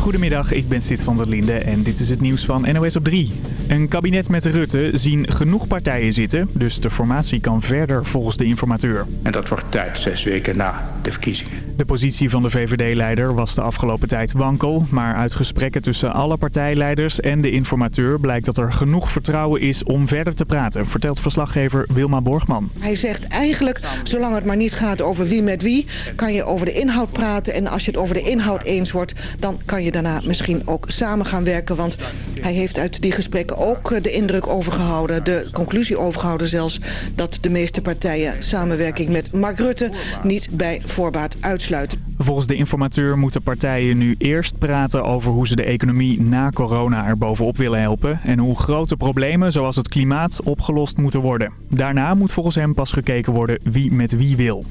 Goedemiddag, ik ben Sid van der Linde en dit is het nieuws van NOS op 3. Een kabinet met Rutte zien genoeg partijen zitten, dus de formatie kan verder volgens de informateur. En dat wordt tijd, zes weken na de verkiezingen. De positie van de VVD-leider was de afgelopen tijd wankel, maar uit gesprekken tussen alle partijleiders en de informateur blijkt dat er genoeg vertrouwen is om verder te praten, vertelt verslaggever Wilma Borgman. Hij zegt eigenlijk, zolang het maar niet gaat over wie met wie, kan je over de inhoud praten. En als je het over de inhoud eens wordt, dan kan je daarna misschien ook samen gaan werken. Want hij heeft uit die gesprekken ook de indruk overgehouden, de conclusie overgehouden zelfs, dat de meeste partijen samenwerking met Mark Rutte niet bij voorbaat. Volgens de informateur moeten partijen nu eerst praten over hoe ze de economie na corona er bovenop willen helpen. En hoe grote problemen zoals het klimaat opgelost moeten worden. Daarna moet volgens hem pas gekeken worden wie met wie wil.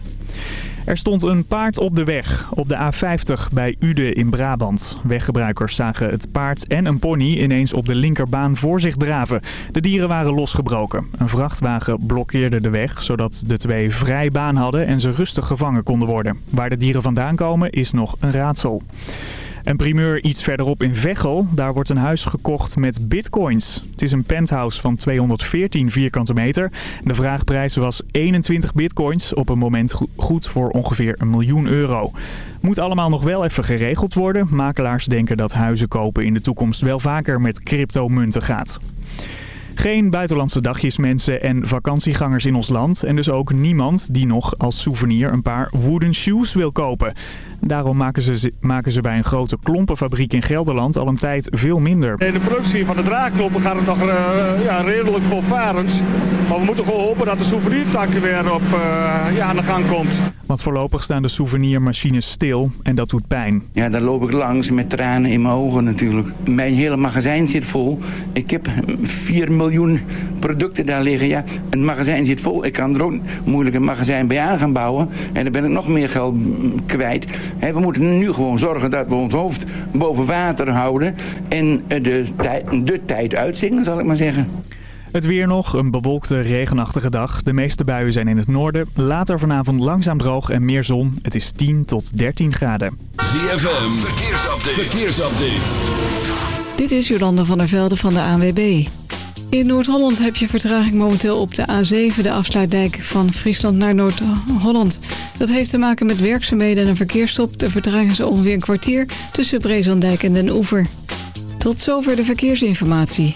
Er stond een paard op de weg, op de A50 bij Ude in Brabant. Weggebruikers zagen het paard en een pony ineens op de linkerbaan voor zich draven. De dieren waren losgebroken. Een vrachtwagen blokkeerde de weg, zodat de twee vrij baan hadden en ze rustig gevangen konden worden. Waar de dieren vandaan komen is nog een raadsel. Een primeur iets verderop in Veghel. Daar wordt een huis gekocht met bitcoins. Het is een penthouse van 214 vierkante meter. De vraagprijs was 21 bitcoins. Op een moment goed voor ongeveer een miljoen euro. Moet allemaal nog wel even geregeld worden. Makelaars denken dat huizen kopen in de toekomst wel vaker met cryptomunten gaat. Geen buitenlandse dagjes mensen en vakantiegangers in ons land. En dus ook niemand die nog als souvenir een paar wooden shoes wil kopen. Daarom maken ze, maken ze bij een grote klompenfabriek in Gelderland al een tijd veel minder. In de productie van de draagklompen gaat het nog uh, ja, redelijk volvarend. Maar we moeten gewoon hopen dat de souvenirtak weer op, uh, ja, aan de gang komt. Want voorlopig staan de souvenirmachines stil en dat doet pijn. Ja, daar loop ik langs met tranen in mijn ogen natuurlijk. Mijn hele magazijn zit vol. Ik heb 4 miljoen producten daar liggen. Ja, een magazijn zit vol. Ik kan er ook moeilijk een magazijn bij aan gaan bouwen. En dan ben ik nog meer geld kwijt. We moeten nu gewoon zorgen dat we ons hoofd boven water houden. En de, tijd, de tijd uitzingen, zal ik maar zeggen. Het weer nog, een bewolkte, regenachtige dag. De meeste buien zijn in het noorden. Later vanavond langzaam droog en meer zon. Het is 10 tot 13 graden. ZFM, verkeersupdate. verkeersupdate. Dit is Jolanda van der Velde van de ANWB. In Noord-Holland heb je vertraging momenteel op de A7, de afsluitdijk van Friesland naar Noord-Holland. Dat heeft te maken met werkzaamheden en een verkeersstop. De vertraging is ongeveer een kwartier tussen Brezandijk en Den Oever. Tot zover de verkeersinformatie.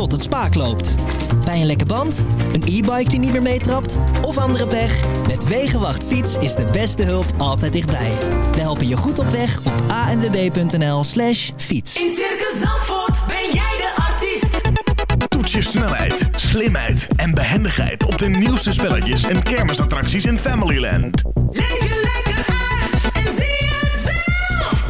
Tot het spaak loopt. Bij een lekke band, een e-bike die niet meer meetrapt of andere pech? Met Wegenwacht Fiets is de beste hulp altijd dichtbij. We helpen je goed op weg op anwb.nl slash fiets. In Circus Zandvoort ben jij de artiest. Toets je snelheid, slimheid en behendigheid op de nieuwste spelletjes en kermisattracties in Familyland. Leef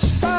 just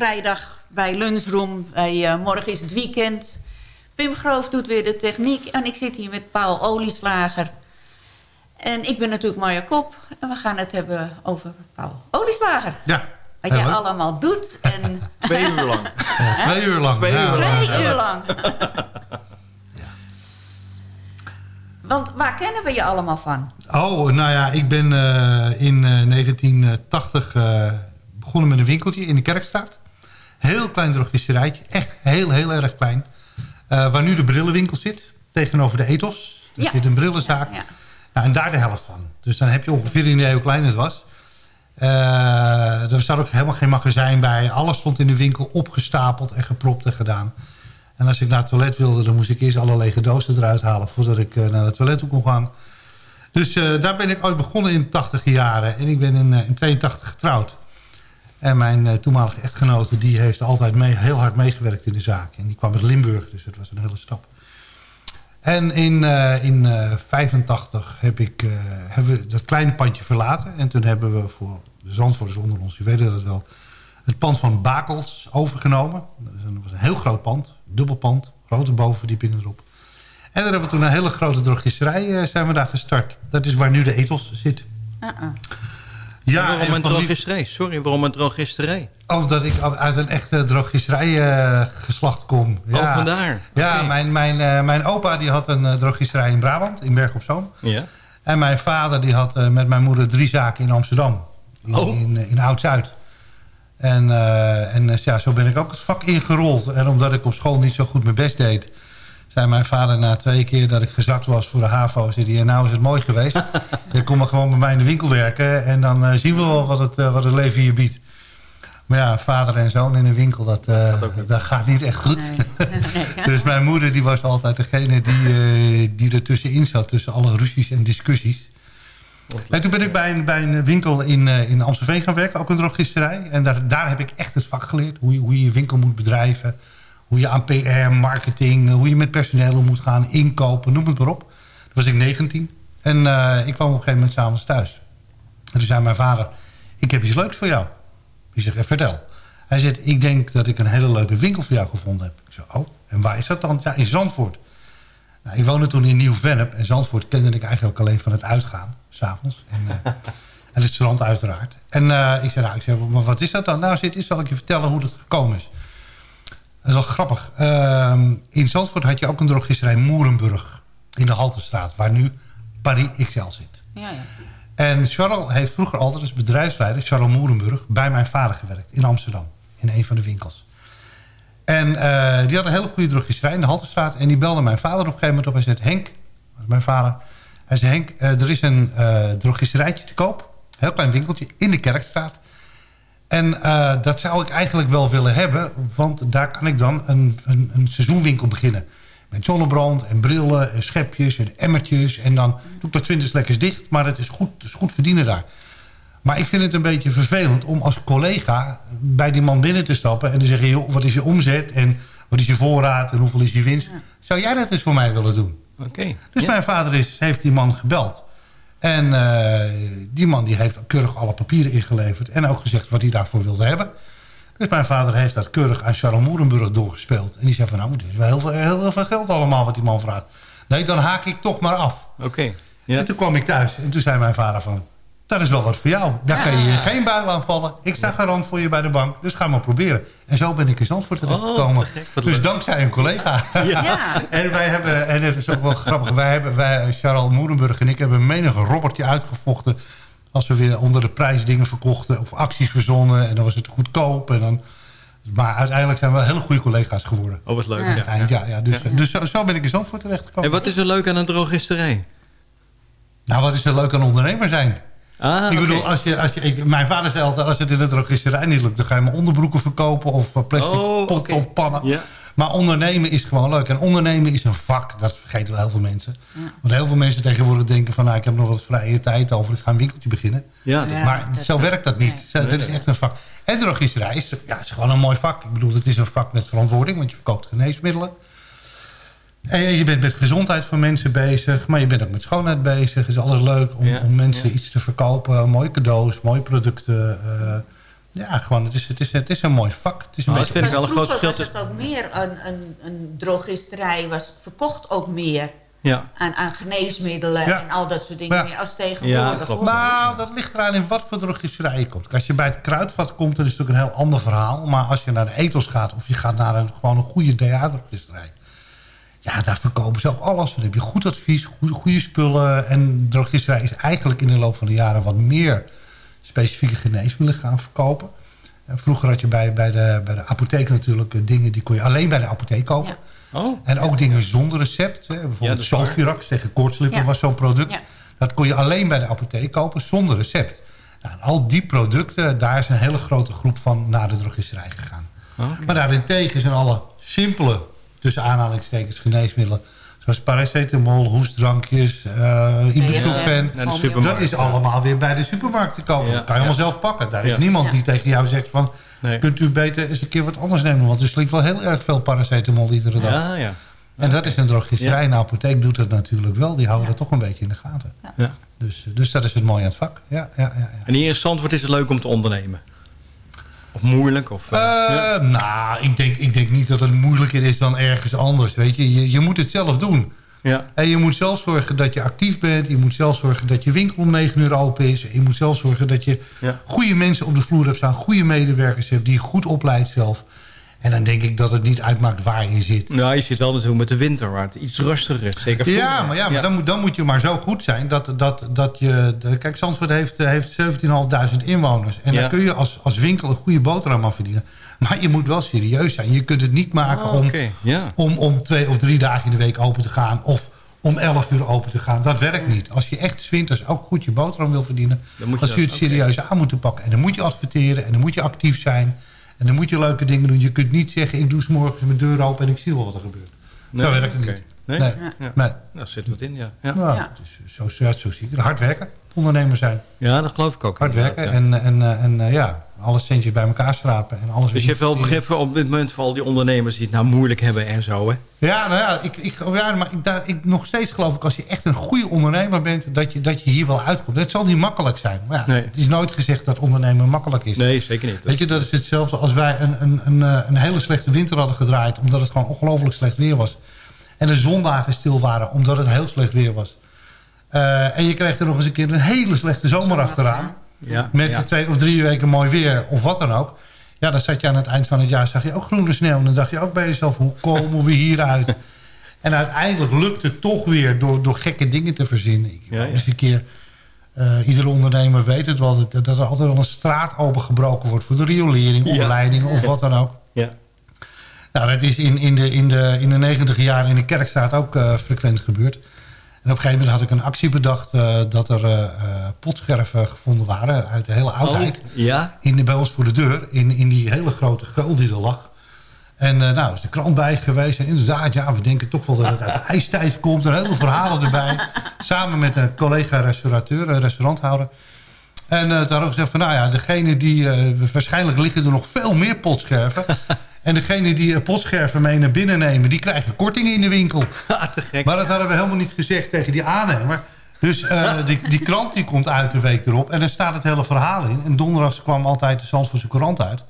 vrijdag bij Lunchroom. Bij, eh, morgen is het weekend. Pim Groof doet weer de techniek. En ik zit hier met Paul Olieslager. En ik ben natuurlijk Marja Kop. En we gaan het hebben over Paul Olieslager. Ja. Wat jij allemaal doet. En Twee uur lang. Twee uur lang. Twee, uur lang. Want waar kennen we je allemaal van? Oh, nou ja, ik ben eh, in eh, 1980 eh, begonnen met een winkeltje in de Kerkstraat. Heel klein drogisterijtje. Echt heel, heel erg klein. Eh, waar nu de brillenwinkel zit. Tegenover de Ethos. Er Ja. zit een brillenzaak. Nou, en daar de helft van. Dus dan heb je ongeveer een idee hoe klein het was. Eh, er zat ook helemaal geen magazijn bij. Alles stond in de winkel opgestapeld en gepropt en gedaan. En als ik naar het toilet wilde, dan moest ik eerst alle lege dozen eruit halen... voordat ik eh, naar het toilet toe kon gaan. Dus daar ben ik ooit begonnen in de 80 jaren. En ik ben in, in 82 getrouwd. En mijn eh, toenmalige echtgenote die heeft altijd mee, heel hard meegewerkt in de zaak. En die kwam uit Limburg, dus dat was een hele stap. En in, eh in eh 85 heb eh, hebben we dat kleine pandje verlaten. En toen hebben we voor de Zandvoorters onder ons, die weten dat wel... het pand van Bakels overgenomen. Dat is een- was een heel groot pand, dubbelpand, grote bovenverdiepingen erop. En daar hebben we toen een hele grote drogisterij eh, zijn we daar gestart. Dat is waar nu de ethos zit. Uh-uh. Ja, En waarom en een drogisterij? Sorry, waarom een drogisterij? Omdat ik uit een echte drogisterij eh, geslacht kom. Oh, vandaar. Ja, mijn, mijn, eh, mijn opa die had een eh, drogisterij in Brabant, in Berg op Zoom. Ja. En mijn vader die had eh, met mijn moeder drie zaken in Amsterdam. In, Oh. in, in Oud-Zuid. En, en ja, zo ben ik ook het vak ingerold. En omdat ik op school niet zo goed mijn best deed... zei mijn vader na twee keer dat ik gezakt was voor de HAVO... zei hij, "En nou is het mooi geweest. je kom maar gewoon bij mij in de winkel werken... en dan eh, zien we wel wat het, eh, wat het leven je biedt. Maar ja, vader en zoon in een winkel, dat, eh, dat gaat niet echt goed. dus mijn moeder die was altijd degene die, die er tussenin zat... tussen alle ruzies en discussies. En toen ben ik bij een, bij een winkel in, in Amstelveen gaan werken, ook een drogisterij. En daar, daar heb ik echt het vak geleerd, hoe je, hoe je winkel moet bedrijven. Hoe je aan PR, marketing, hoe je met personeel om moet gaan, inkopen, noem het maar op. Toen was ik 19 en eh, ik kwam op een gegeven moment s'avonds thuis. En toen zei mijn vader, ik heb iets leuks voor jou. Ik zeg, "Eh, vertel. Hij zegt, ik denk dat ik een hele leuke winkel voor jou gevonden heb. Ik zeg, oh, en waar is dat dan? Ja, in Zandvoort. Nou, ik woonde toen in Nieuw-Vennep en Zandvoort kende ik eigenlijk alleen van het uitgaan, s'avonds. En, eh, en het strand uiteraard. En eh, ik zei, nou, zei, maar wat is dat dan? Nou, zit, zal ik je vertellen hoe dat gekomen is. Dat is wel grappig. Ehm, in Zandvoort had je ook een drogisterij Moerenburg in de Halterstraat, waar nu Paris XL zit. Ja, ja. En Charles heeft vroeger altijd als bedrijfsleider, Charles Moerenburg, bij mijn vader gewerkt in Amsterdam. In een van de winkels. En eh, die had een hele goede drogisterij in de Halterstraat. En die belde mijn vader op een gegeven moment op. Hij zei, Henk, dat is mijn vader. Hij zei, Henk, eh, er is een eh drogisterijtje te koop. Heel klein winkeltje in de Kerkstraat. En eh, dat zou ik eigenlijk wel willen hebben. Want daar kan ik dan een, een, een seizoenwinkel beginnen. Met zonnebrand en brillen en schepjes en emmertjes. En dan doe ik dat 20 lekkers dicht. Maar het is goed, het is goed verdienen daar. Maar ik vind het een beetje vervelend om als collega bij die man binnen te stappen... en te zeggen, joh, wat is je omzet en wat is je voorraad en hoeveel is je winst? Zou jij dat eens voor mij willen doen? Oké. Dus mijn vader is, heeft die man gebeld. En eh, die man die heeft keurig alle papieren ingeleverd... en ook gezegd wat hij daarvoor wilde hebben. Dus mijn vader heeft dat keurig aan Charles Moerenburg doorgespeeld. En die zei van, nou, het is wel heel veel, heel, veel geld allemaal wat die man vraagt. Nee, dan haak ik toch maar af. Oké. En toen kwam ik thuis en toen zei mijn vader van... dat is wel wat voor jou. Daar kan je geen buil aan vallen. Ik sta garant voor je bij de bank, dus ga maar proberen. En zo ben ik in Zandvoort terechtgekomen. wat dus dankzij een collega. en wij hebben, en het is ook wel grappig... wij hebben, wij, Charles Moerenburg en ik hebben menig robbertje uitgevochten... als we weer onder de prijs dingen verkochten... of acties verzonnen en dan was het goedkoop. En dan, maar uiteindelijk zijn we hele goede collega's geworden. Oh, wat leuk. Eind, ja, ja, dus dus zo, zo ben ik in Zandvoort terechtgekomen. En wat is er leuk aan een drogisterij? Nou, wat is er leuk aan ondernemer zijn? Ah, ik bedoel, als je, als je, ik, mijn vader zei altijd, als het in de drogisterij niet lukt... dan ga je maar onderbroeken verkopen of eh, plastic Oh, pot oké. of pannen. Ja. Maar ondernemen is gewoon leuk. En ondernemen is een vak, dat vergeten wel heel veel mensen. Want heel veel mensen tegenwoordig denken van... nou, ik heb nog wat vrije tijd over, ik ga een winkeltje beginnen. Ja, dat- maar dat- zo werkt dat niet. Nee, dat is echt een vak. En drogisterij is, ja, is gewoon een mooi vak. Ik bedoel, het is een vak met verantwoording, want je verkoopt geneesmiddelen. En je bent met gezondheid van mensen bezig, maar je bent ook met schoonheid bezig. Het is altijd leuk om, Ja, om mensen iets te verkopen. Mooie cadeaus, mooie producten. eh, ja, gewoon, het is, het, is, het is een mooi vak. Het is een Oh, beetje- vind ik wel een groot verschil was het ook meer, een, een, een drogisterij was, verkocht ook meer Ja. aan, aan geneesmiddelen Ja. en al dat soort dingen Ja. meer als tegenwoordig. hoor. Nou, dat ligt eraan in wat voor drogisterij je komt. Als je bij het kruidvat komt, dan is het natuurlijk een heel ander verhaal. Maar als je naar de ethos gaat of je gaat naar een, gewoon een goede DA-drogisterij... Ja, daar verkopen ze ook alles. Dan heb je goed advies, goede, goede spullen. En drogisterij is eigenlijk in de loop van de jaren... wat meer specifieke geneesmiddelen gaan verkopen. En vroeger had je bij, bij, de, bij de apotheek natuurlijk eh, dingen... die kon je alleen bij de apotheek kopen. Oh. En ook dingen zonder recept. Hè. Ja, Bijvoorbeeld waar. Solfirax tegen koortslippen Ja. was zo'n product. Ja. Dat kon je alleen bij de apotheek kopen zonder recept. Nou, en al die producten, daar is een hele grote groep van naar de drogisterij gegaan. Maar daarentegen zijn alle simpele, tussen aanhalingstekens, geneesmiddelen... zoals paracetamol, hoestdrankjes, eh ibuprofen... Dat is allemaal weer bij de supermarkt te kopen. Ja, Dat kan je allemaal zelf pakken. Daar is niemand die tegen jou zegt van... Nee. kunt u beter eens een keer wat anders nemen... want er slikt wel heel erg veel paracetamol iedere dag. Ja, ja. En dat is een drogisterij. Een apotheek doet dat natuurlijk wel. Die houden dat toch een beetje in de gaten. Ja. Dus, dus dat is het mooie aan het vak. Ja, ja, ja, ja. En hier in Zandvoort is het leuk om te ondernemen? Of moeilijk? Of, eh, ja. Eh, Nou, ik denk, ik denk niet dat het moeilijker is dan ergens anders. Weet je? Je, je moet het zelf doen. Ja. En je moet zelf zorgen dat je actief bent. Je moet zelf zorgen dat je winkel om 9 uur open is. Je moet zelf zorgen dat je Ja. goede mensen op de vloer hebt staan. Goede medewerkers hebt die je goed opleidt zelf. En dan denk ik dat het niet uitmaakt waar je zit. Nou, je zit wel natuurlijk met de winter, waar het iets rustiger is. Zeker vroeger. Ja, maar, ja, maar Dan, moet, dan moet je maar zo goed zijn dat, dat, dat je... de- kijk, Zandvoort heeft, heeft 17.500 inwoners. En Ja. daar kun je als, als winkel een goede boterham aan verdienen. Maar je moet wel serieus zijn. Je kunt het niet maken Oh, om, ja. om, om twee of drie dagen in de week open te gaan... of om 11 uur open te gaan. Dat werkt niet. Als je echt 's winters ook goed je boterham wil verdienen... Dan moet je dan het serieus aan moeten pakken. En dan moet je adverteren en dan moet je actief zijn... En dan moet je leuke dingen doen. Je kunt niet zeggen, ik doe 's morgens mijn deur open en ik zie wel wat er gebeurt. Nee, Zo werkt het niet. Nee? Nee. Ja. Nee. Nou, zit wat in, ja. Ja, Nou, Ja. het is zo, ja, zo zie ik het. Hard werken, ondernemer zijn. ja dat geloof ik ook. Hard werken en, en, eh, en eh, ja, Alle centjes bij elkaar schrapen en alles Dus je hebt wel begrip voor op dit moment voor al die ondernemers die het nou moeilijk hebben en zo, hè? Ja, nou ja, ik, ik, ja maar ik, daar, ik, nog steeds geloof ik... als je echt een goede ondernemer bent... dat je, dat je hier wel uitkomt. Het zal niet makkelijk zijn. Maar ja, Nee. het is nooit gezegd dat ondernemen makkelijk is. Nee, zeker niet. Weet je, dat is hetzelfde als wij een, een, een, eh, een hele slechte winter hadden gedraaid... omdat het gewoon ongelooflijk slecht weer was. En de zondagen stil waren omdat het heel slecht weer was. Eh, en je kreeg er nog eens een keer een hele slechte zomer achteraan. Ja, Met ja. twee of drie weken mooi weer of wat dan ook. Ja, dan zat je aan het eind van het jaar, zag je ook groene sneeuw. En dan dacht je ook bij jezelf, hoe komen we hieruit? en uiteindelijk lukt het toch weer door, door gekke dingen te verzinnen. Ik Ja, eens een keer, eh, iedere ondernemer weet het wel... Dat, dat er altijd wel een straat opengebroken wordt voor de riolering, opleidingen of wat dan ook. Ja. Nou, dat is in, in, de, in, de, in de negentig jaar in de Kerkstraat ook eh, frequent gebeurd. En op een gegeven moment had ik een actie bedacht... eh, dat er eh, eh, potscherven gevonden waren uit de hele oudheid. Oh, ja? In de, bij ons voor de deur, in, in die hele grote geul die er lag. En nou, is de krant bij geweest. En inderdaad, ja, we denken toch wel dat het uit de ijstijd komt. Er hele verhalen erbij. Samen met een collega-restaurateur, een restauranthouder. En toen hadden we gezegd van, nou ja, degene die... waarschijnlijk liggen er nog veel meer potscherven. En degene die eh, potscherven mee naar binnen nemen... die krijgen kortingen in de winkel. Te gek. Maar dat hadden we helemaal niet gezegd tegen die aannemer. Dus eh, die, die krant die komt uit de week erop. En daar staat het hele verhaal in. En donderdags kwam altijd de Zandvoortse Courant uit.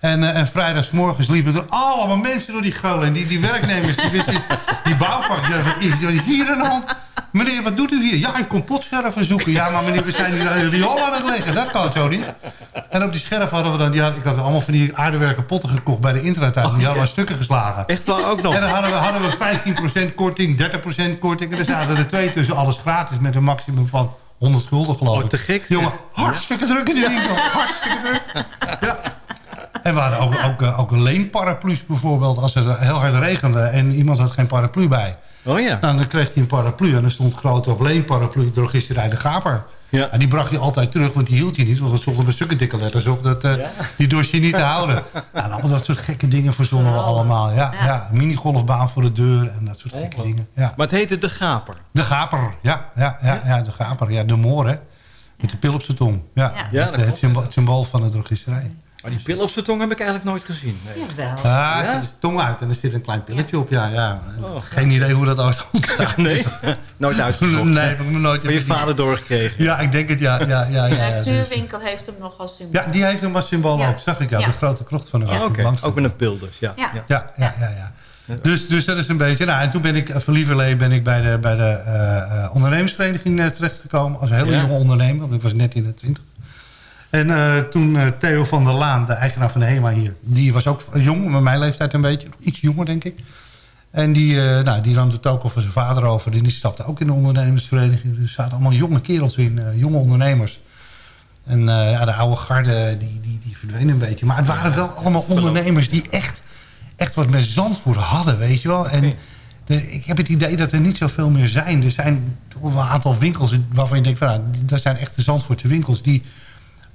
En, uh, en vrijdagsmorgens liepen er allemaal mensen door die geul. En die, die werknemers, die, die, die bouwvakkers. Ja, is, wat is hier aan de hand? Meneer, wat doet u hier? Ja, ik kom potscherven zoeken. Ja, maar meneer, we zijn hier een riool aan het leggen. Dat kan zo niet. En op die scherf hadden we dan... Ja, ik had allemaal van die aardewerken potten gekocht bij de internettuin. Die hadden we stukken geslagen. Echt wel ook nog? En dan hadden we, hadden we 15% korting, 30% korting. En er zaten er twee tussen alles gratis met een maximum van 100 gulden geloof ik. Oh, te gek. Jongen, hartstikke druk in de winkel. Hartstikke druk. Ja. En we hadden ook, ook, ook een leenparaplu's bijvoorbeeld. Als het heel hard regende en iemand had geen paraplu bij. Oh ja. Nou, dan kreeg hij een paraplu en er stond groot op leenparaplu drogisterij de Gaper. Ja. En die bracht hij altijd terug, want die hield hij niet. Want er stonden zulke dikke letters op. Dat, uh, ja. Die dorst je niet te houden. Nou, allemaal dat soort gekke dingen verzonnen we allemaal. Ja, ja. ja. minigolfbaan voor de deur en dat soort gekke oh, dingen. Ja. Maar het heette de Gaper? De Gaper, ja. Ja, ja, ja de Gaper. Ja, de moor, hè. Met de pil op zijn tong. Ja, ja. het, het, symbool, het symbool van de drogisterij. Maar die pil op zijn tong heb ik eigenlijk nooit gezien. Nee. Jawel. Ah, ja, het is tong uit en er zit een klein pilletje op. Ja, ja. Oh, Geen idee hoe dat ooit komt. nee, nooit uitgezocht. nee, heb ik me nooit... Van je vader doorgekregen. Ja, ik denk het, ja. ja, ja, ja, de natuurwinkel heeft hem nog als symbool. Ja, die heeft hem als symbool ja. ook, zag ik ja. ja. De grote krocht van de ja. Oké, okay. ook met een pil dus, ja. Ja, ja, ja. ja, ja. Dus, dus dat is een beetje... Nou, en toen ben ik, van lieverlee ben ik bij de, bij de uh, ondernemersvereniging terechtgekomen. Als een hele jonge ondernemer, want ik was net in de twintig. En uh, toen uh, Theo van der Laan, de eigenaar van de HEMA hier... die was ook jong, met mijn leeftijd een beetje. Iets jonger, denk ik. En die, uh, nou, die nam de token van zijn vader over. En die stapte ook in de ondernemersvereniging. Er zaten allemaal jonge kerels in, jonge ondernemers. En ja, de oude garde, die, die, die verdween een beetje. Maar het waren wel allemaal ondernemers die echt, echt wat met Zandvoort hadden, weet je wel. En de, ik heb het idee dat er niet zoveel meer zijn. Er zijn een aantal winkels waarvan je denkt... Van, nou, dat zijn echte Zandvoortse winkels die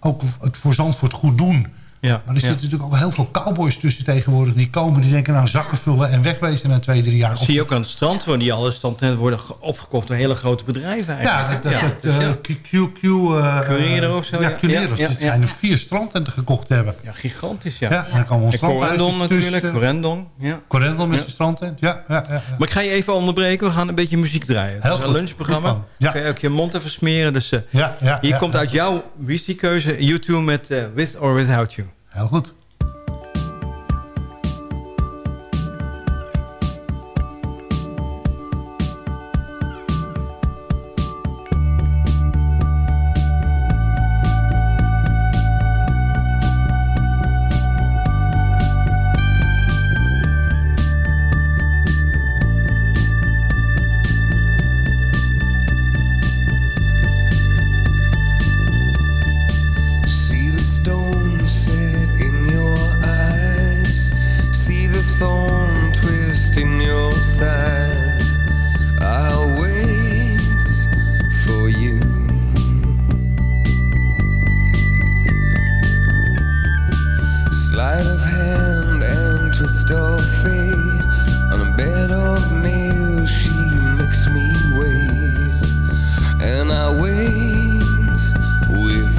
ook het voor Zandvoort goed doen. Ja, maar er zitten natuurlijk ook heel veel cowboys tussen tegenwoordig. Die komen, die denken nou zakken vullen en wegwezen na twee, drie jaar. Dat zie je ook aan het strand, waar die alle standen worden opgekocht door hele grote bedrijven eigenlijk. Ja, dat, dat, ja, dat. QQ... Of zo. Ja. Ja, ja, zijn er vier strandtenten gekocht hebben. Ja, gigantisch, ja. Ja, en dan komen en Corendon natuurlijk, Corendon. Ja. Corendon met zijn strandtent, ja, ja, ja, Maar ik ga je even onderbreken, we gaan een beetje muziek draaien. Het is een lunchprogramma. Ja. Kan je ook je mond even smeren. Dus uh, ja, ja, hier komt uit jouw whisky-keuze U2 met uh, With or Without You. Heel goed.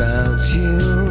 Without you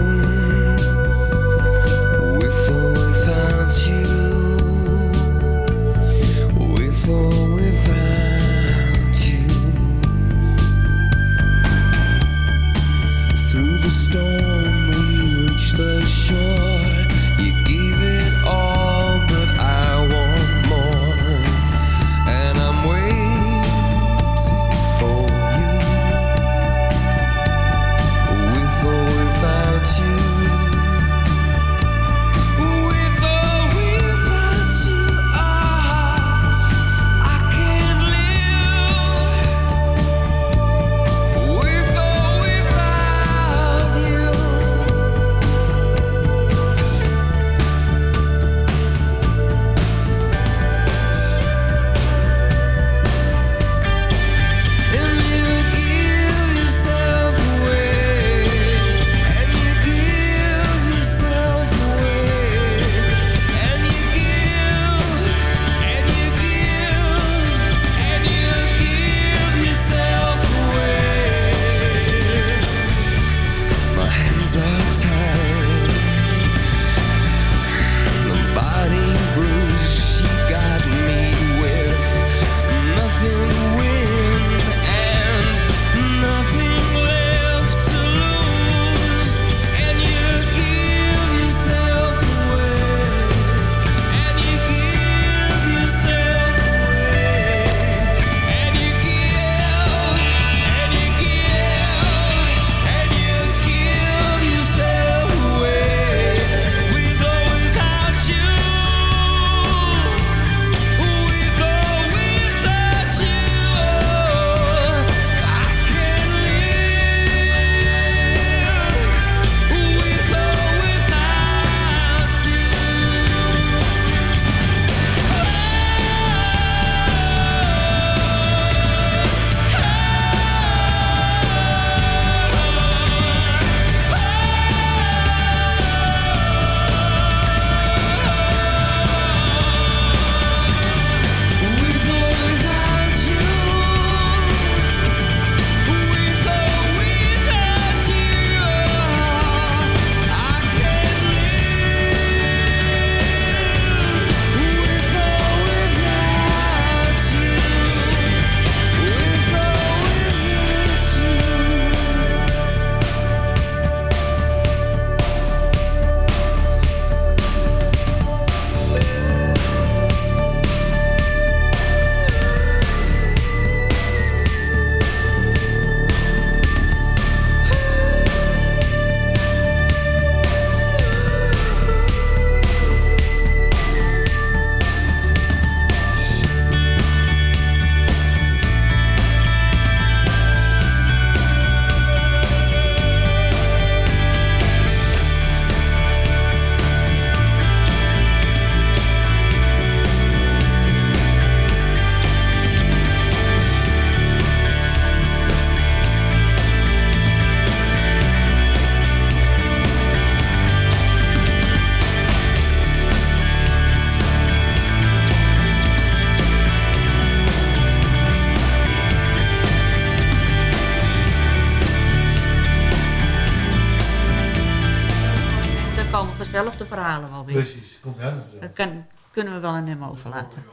dezelfde verhalen wel weer. Precies, komt helemaal zo. Dat kan, kunnen we wel aan hem overlaten.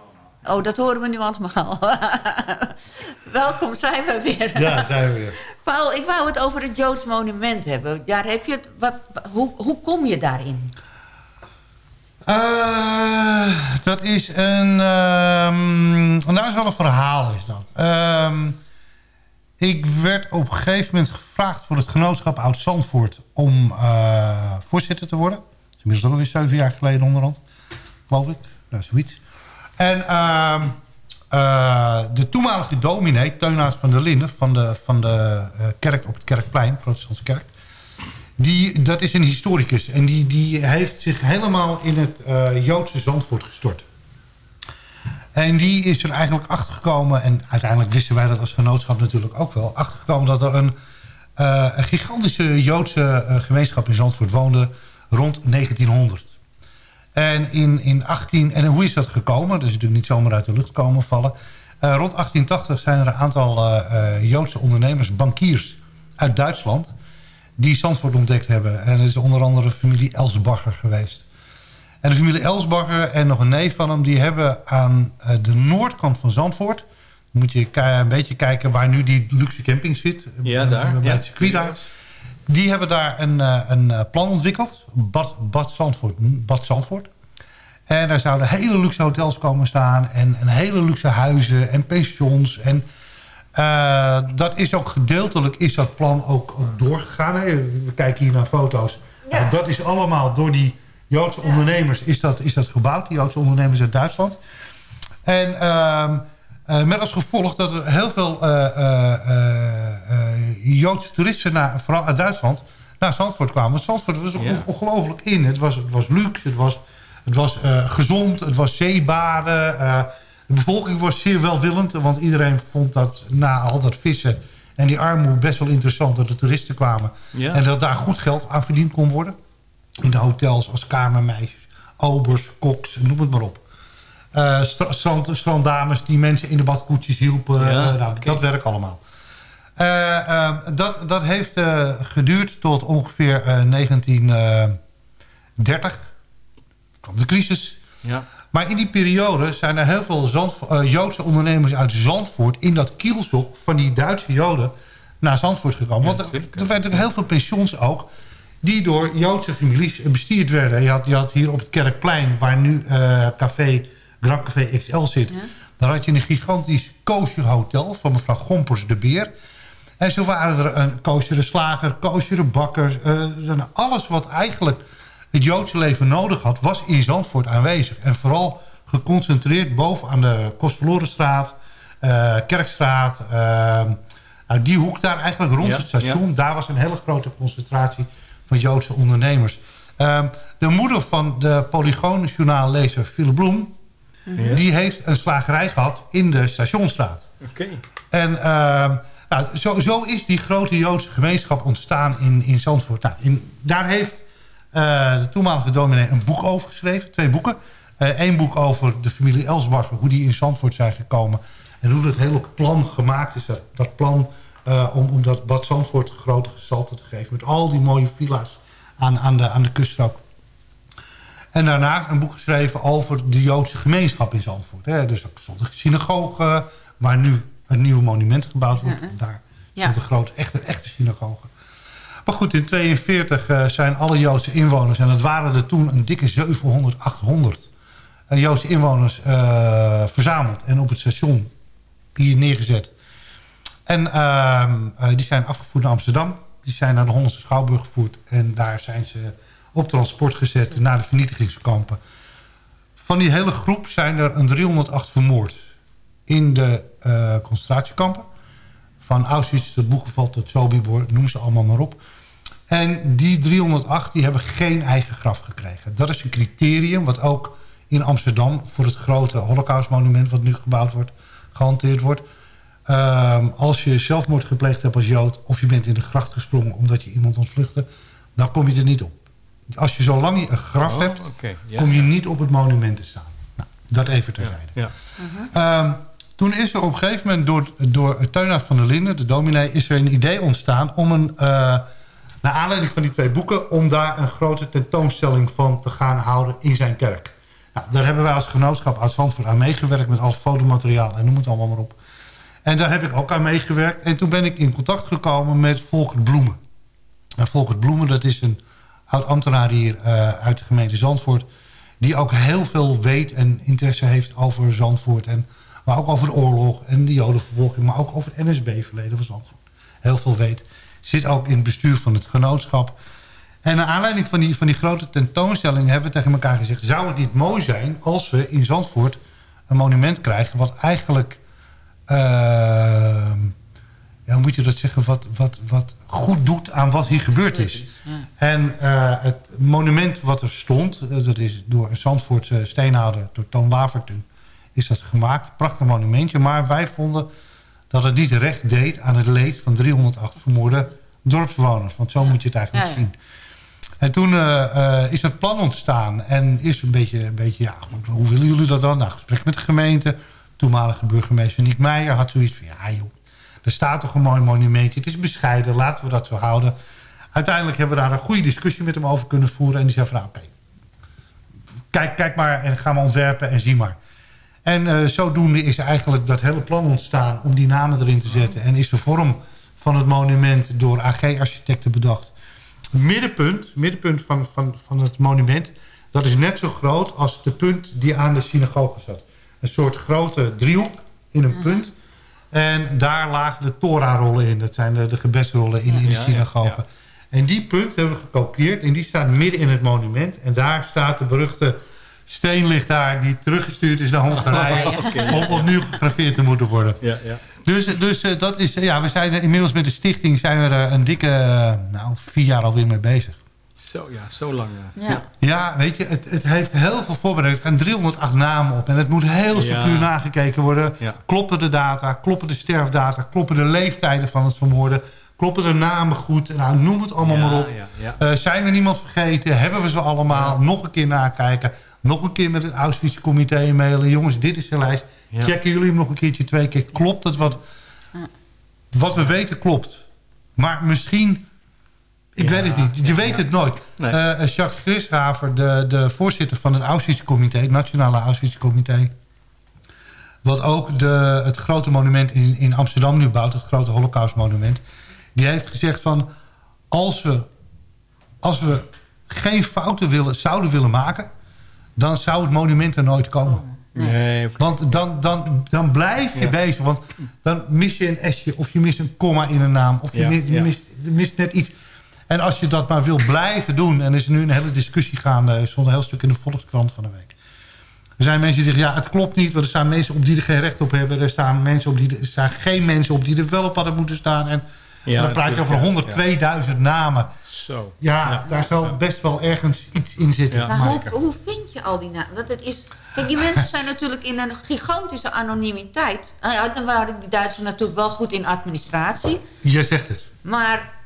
Oh, dat horen we nu allemaal. Welkom, zijn we weer. Ja, zijn we weer. Paul, ik wou het over het Joods monument hebben. Daar heb je het, wat, hoe, hoe kom je daarin? Eh, dat is een... ehm nou, is wel een verhaal, is dat. Ehm, ik werd op een gegeven moment gevraagd voor het genootschap Oud-Zandvoort... om eh, voorzitter te worden. Dat is alweer zeven jaar geleden onderhand. Geloof ik. Nou, zoiets. En ehm, eh, de toenmalige dominee, Teunaas van der Linden... van de, van de eh, kerk op het Kerkplein, protestantse kerk... Die, dat is een historicus. En die, die heeft zich helemaal in het eh, Joodse Zandvoort gestort. En die is er eigenlijk achtergekomen... en uiteindelijk wisten wij dat als genootschap natuurlijk ook wel... achtergekomen dat er een, een gigantische Joodse gemeenschap in Zandvoort woonde... rond 1900. En in, in 18... En hoe is dat gekomen? Dat is natuurlijk niet zomaar uit de lucht komen vallen. Eh, rond 1880 zijn er een aantal eh, eh, Joodse ondernemers, bankiers uit Duitsland die Zandvoort ontdekt hebben. En dat is onder andere de familie Elsbacher geweest. En de familie Elsbacher en nog een neef van hem... die hebben aan de noordkant van Zandvoort... moet je een beetje kijken waar nu die luxe camping zit. Ja, daar. Bij het circuit daar. Die hebben daar een, eh, een eh, plan ontwikkeld. Bad, Bad, Zandvoort, Bad Zandvoort. En daar zouden hele luxe hotels komen staan... en, en hele luxe huizen en pensions... en eh, dat is ook gedeeltelijk is dat plan ook, ook doorgegaan. Hè. We kijken hier naar foto's. Dat is allemaal door die Joodse ondernemers is dat, is dat gebouwd. Die Joodse ondernemers uit Duitsland. En ehm, eh, met als gevolg dat er heel veel eh, eh, Joodse toeristen, naar, vooral uit Duitsland, naar Zandvoort kwamen. Want Zandvoort was er Ja. ongelooflijk in. Het was, het was luxe, het was, het was gezond, het was zeebaden. de bevolking was zeer welwillend, want iedereen vond dat na al dat vissen en die armoede best wel interessant dat de toeristen kwamen. Ja. En dat daar goed geld aan verdiend kon worden. In de hotels als kamermeisjes, obers, koks, noem het maar op. Eh, stra- strand, stranddames die mensen in de badkoetjes hielpen. Ja, Eh, nou, Dat werk allemaal. Eh, dat, dat heeft geduurd tot ongeveer eh, 1930. kwam de crisis. Ja. Maar in die periode zijn er heel veel Joodse ondernemers uit Zandvoort... in dat kielzog van die Duitse Joden naar Zandvoort gekomen. Want er, er werden heel veel pensions ook... die door Joodse families bestuurd werden. Je had, je had hier op het Kerkplein, waar nu café, Grand Café XL zit... daar had je een gigantisch kosher hotel van mevrouw Gompers de Beer... En zo waren er een koosjere slager, koosjere bakkers. eh, alles wat eigenlijk het Joodse leven nodig had, was in Zandvoort aanwezig. En vooral geconcentreerd boven aan de Kostverlorenstraat, eh, Kerkstraat. eh, nou, die hoek daar eigenlijk rond Ja, het station. Daar was een hele grote concentratie van Joodse ondernemers. Eh, de moeder van de Polygoon-journaallezer Philip Bloem... Ja. die heeft een slagerij gehad in de Stationstraat. Oké. En ehm, nou, zo, zo is die grote Joodse gemeenschap ontstaan in, in Zandvoort. Nou, in, daar heeft eh, de toenmalige dominee een boek over geschreven. Twee boeken. Eén boek over de familie Elsbacher. Hoe die in Zandvoort zijn gekomen. En hoe dat hele plan gemaakt is. Dat, plan eh, om, om dat Bad Zandvoort een grote gestalte te geven. Met al die mooie villa's aan, aan, de, aan de kuststrook. En daarna een boek geschreven over de Joodse gemeenschap in Zandvoort. Hè. Dus er stond een synagoge, waar nu een nieuw monument gebouwd wordt. Daar stond een grote, echte, echte synagoge. Maar goed, in 1942 zijn alle Joodse inwoners... en dat waren er toen een dikke 700, 800 eh, Joodse inwoners eh, verzameld... en op het station hier neergezet. En ehm, eh, die zijn afgevoerd naar Amsterdam. Die zijn naar de Hollandse Schouwburg gevoerd. En daar zijn ze op transport gezet naar de vernietigingskampen. Van die hele groep zijn er een 308 vermoord. In de eh, concentratiekampen. Van Auschwitz tot Boegenwald tot Sobibor. Noem ze allemaal maar op. En die 308 die hebben geen eigen graf gekregen. Dat is een criterium wat ook in Amsterdam... voor het grote holocaustmonument wat nu gebouwd wordt... gehanteerd wordt. Ehm, als je zelfmoord gepleegd hebt als Jood... of je bent in de gracht gesprongen omdat je iemand ontvluchtte... dan kom je er niet op. Als je zolang je een graf Oh, hebt... ja. kom je niet op het monument te staan. Nou, dat even terzijde. Ja. Ehm, toen is er op een gegeven moment door, door Teunard van der Linden, de dominee... is er een idee ontstaan om een, eh, Naar aanleiding van die twee boeken... om daar een grote tentoonstelling van te gaan houden in zijn kerk. Nou, daar hebben wij als genootschap uit Zandvoort aan meegewerkt... met al fotomateriaal en noem het allemaal maar op. En daar heb ik ook aan meegewerkt. En toen ben ik in contact gekomen met Volkert Bloemen. En Volkert Bloemen, dat is een oud-ambtenaar hier eh, uit de gemeente Zandvoort... die ook heel veel weet en interesse heeft over Zandvoort... En, maar ook over de oorlog en de jodenvervolging... maar ook over het NSB-verleden van Zandvoort. Heel veel weet. Zit ook in het bestuur van het genootschap. En naar aanleiding van die, van die grote tentoonstelling... hebben we tegen elkaar gezegd... zou het niet mooi zijn als we in Zandvoort een monument krijgen... wat eigenlijk... ehm, ja, hoe moet je dat zeggen, wat, wat, wat goed doet aan wat hier gebeurd is. En eh, het monument wat er stond, eh, dat is door een Zandvoortse steenhouder, door Toon Lavertu, is dat gemaakt. Prachtig monumentje, maar wij vonden dat het niet recht deed aan het leed van 308 vermoorde dorpsbewoners. Want zo moet je het eigenlijk Ja, ja. zien. En toen eh, is het plan ontstaan. En is een beetje, een beetje ja, hoe willen jullie dat dan? Nou, gesprek met de gemeente. Toenmalige burgemeester Niek Meijer had zoiets van... ja joh, er staat toch een mooi monumentje. Het is bescheiden, laten we dat zo houden. Uiteindelijk hebben we daar een goede discussie met hem over kunnen voeren. En die zei van, nou, oké, kijk, kijk maar en gaan we ontwerpen en zie maar. En eh, zodoende is eigenlijk dat hele plan ontstaan om die namen erin te zetten. En is de vorm van het monument door AG-architecten bedacht. Middenpunt, middenpunt van, van, van het monument, dat is net zo groot als de punt die aan de synagoge zat. Een soort grote driehoek in een punt. En daar lagen de Torah-rollen in. Dat zijn de, de gebedsrollen in, in de Ja, ja, synagoge. ja. En die punt hebben we gekopieerd. En die staat midden in het monument. En daar staat de beruchte steen ligt daar... die teruggestuurd is naar Hongarije... Oh, om opnieuw gegraveerd te moeten worden. Ja, ja. Dus, dus eh, dat is, ja, we zijn er inmiddels met de stichting... zijn we er een dikke eh, nou, vier jaar alweer mee bezig. Zo, ja, zo lang. Ja. Ja, weet je, het, het heeft heel veel voorbereid. Er gaan 308 namen op. En het moet heel Ja. secuur nagekeken worden. Ja. Kloppen de data, kloppen de sterfdata... kloppen de leeftijden van het vermoorden... kloppen de namen goed. Nou, noem het allemaal Ja, maar op. ja, ja. Eh, zijn we niemand vergeten? Hebben we ze allemaal? Nog een keer nakijken. Nog een keer met het Auschwitz-comité mailen. Jongens, dit is de lijst. Ja. Checken jullie hem nog een keertje twee keer. Klopt het wat, wat we weten klopt? Maar misschien... Ik Ja, weet het niet. Je ja, weet het nooit. Nee. Eh, Jacques Grishaver, de, de voorzitter van het Auschwitz-comité... het Nationale Auschwitz-comité... wat ook de, het grote monument in, in Amsterdam nu bouwt... het grote Holocaust-monument... die heeft gezegd van... als we, als we geen fouten willen, zouden willen maken... dan zou het monument er nooit komen. Nee, oké. Want dan, dan, dan blijf je Ja. bezig. Want dan mis je een S'je of je mist een komma in een naam. Of mist, mist, je mist net iets. En als je dat maar wil blijven doen... en er is nu een hele discussie gaande... er stond een heel stuk in de Volkskrant van de week. Er zijn mensen die zeggen, ja, het klopt niet... want er staan mensen op die er geen recht op hebben. Er staan, mensen op die, er staan geen mensen op die er wel op hadden moeten staan. En, Ja, en dan praat je over natuurlijk, 102.000 namen. Zo. Ja, daar zal best wel ergens iets in zitten. Ja. Maar Maar- hoe, hoe vind je al die namen? Want het is... Kijk, die mensen zijn natuurlijk in een gigantische anonimiteit. Nou ja, dan waren die Duitsers natuurlijk wel goed in administratie. je zegt het. Maar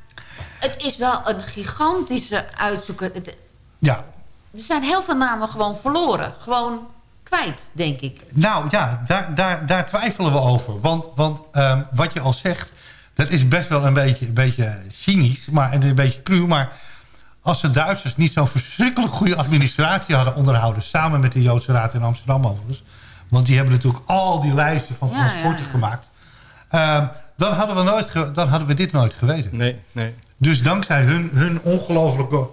het is wel een gigantische uitzoeker. Het- Ja, Er zijn heel veel namen gewoon verloren. Gewoon kwijt, denk ik. Nou ja, daar, daar, daar twijfelen we over. Want, want ehm, wat je al zegt, dat is best wel een beetje, een beetje cynisch. Maar, en een beetje cru. Maar als de Duitsers niet zo'n verschrikkelijk goede administratie hadden onderhouden... samen met de Joodse Raad in Amsterdam overigens... want die hebben natuurlijk al die lijsten van transporten ja, ja. gemaakt... ehm, dan, hadden we nooit ge- dan hadden we dit nooit geweten. Nee, nee. Dus dankzij hun, hun ongelofelijke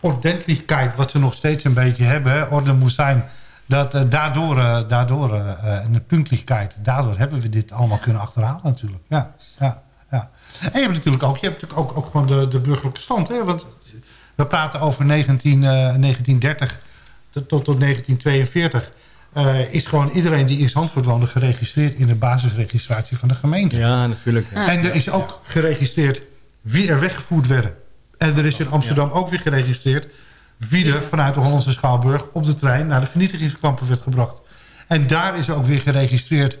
ordentelijkheid... wat ze nog steeds een beetje hebben, hè, orde moest zijn... Dat, eh, daardoor, eh, daardoor eh, en de puntelijkheid, daardoor hebben we dit allemaal kunnen achterhalen natuurlijk. Ja, ja, ja. En je hebt natuurlijk ook, je hebt natuurlijk ook, ook gewoon de, de burgerlijke stand. Hè? Want we praten over 19, eh, 1930 tot, tot, tot 1942. eh, is gewoon iedereen die in Zandvoort woonde geregistreerd in de basisregistratie van de gemeente. Ja, natuurlijk. ja. En er is ook geregistreerd wie er weggevoerd werden. En er is in Amsterdam ook weer geregistreerd... wie er vanuit de Hollandse Schouwburg op de trein... naar de vernietigingskampen werd gebracht. En daar is ook weer geregistreerd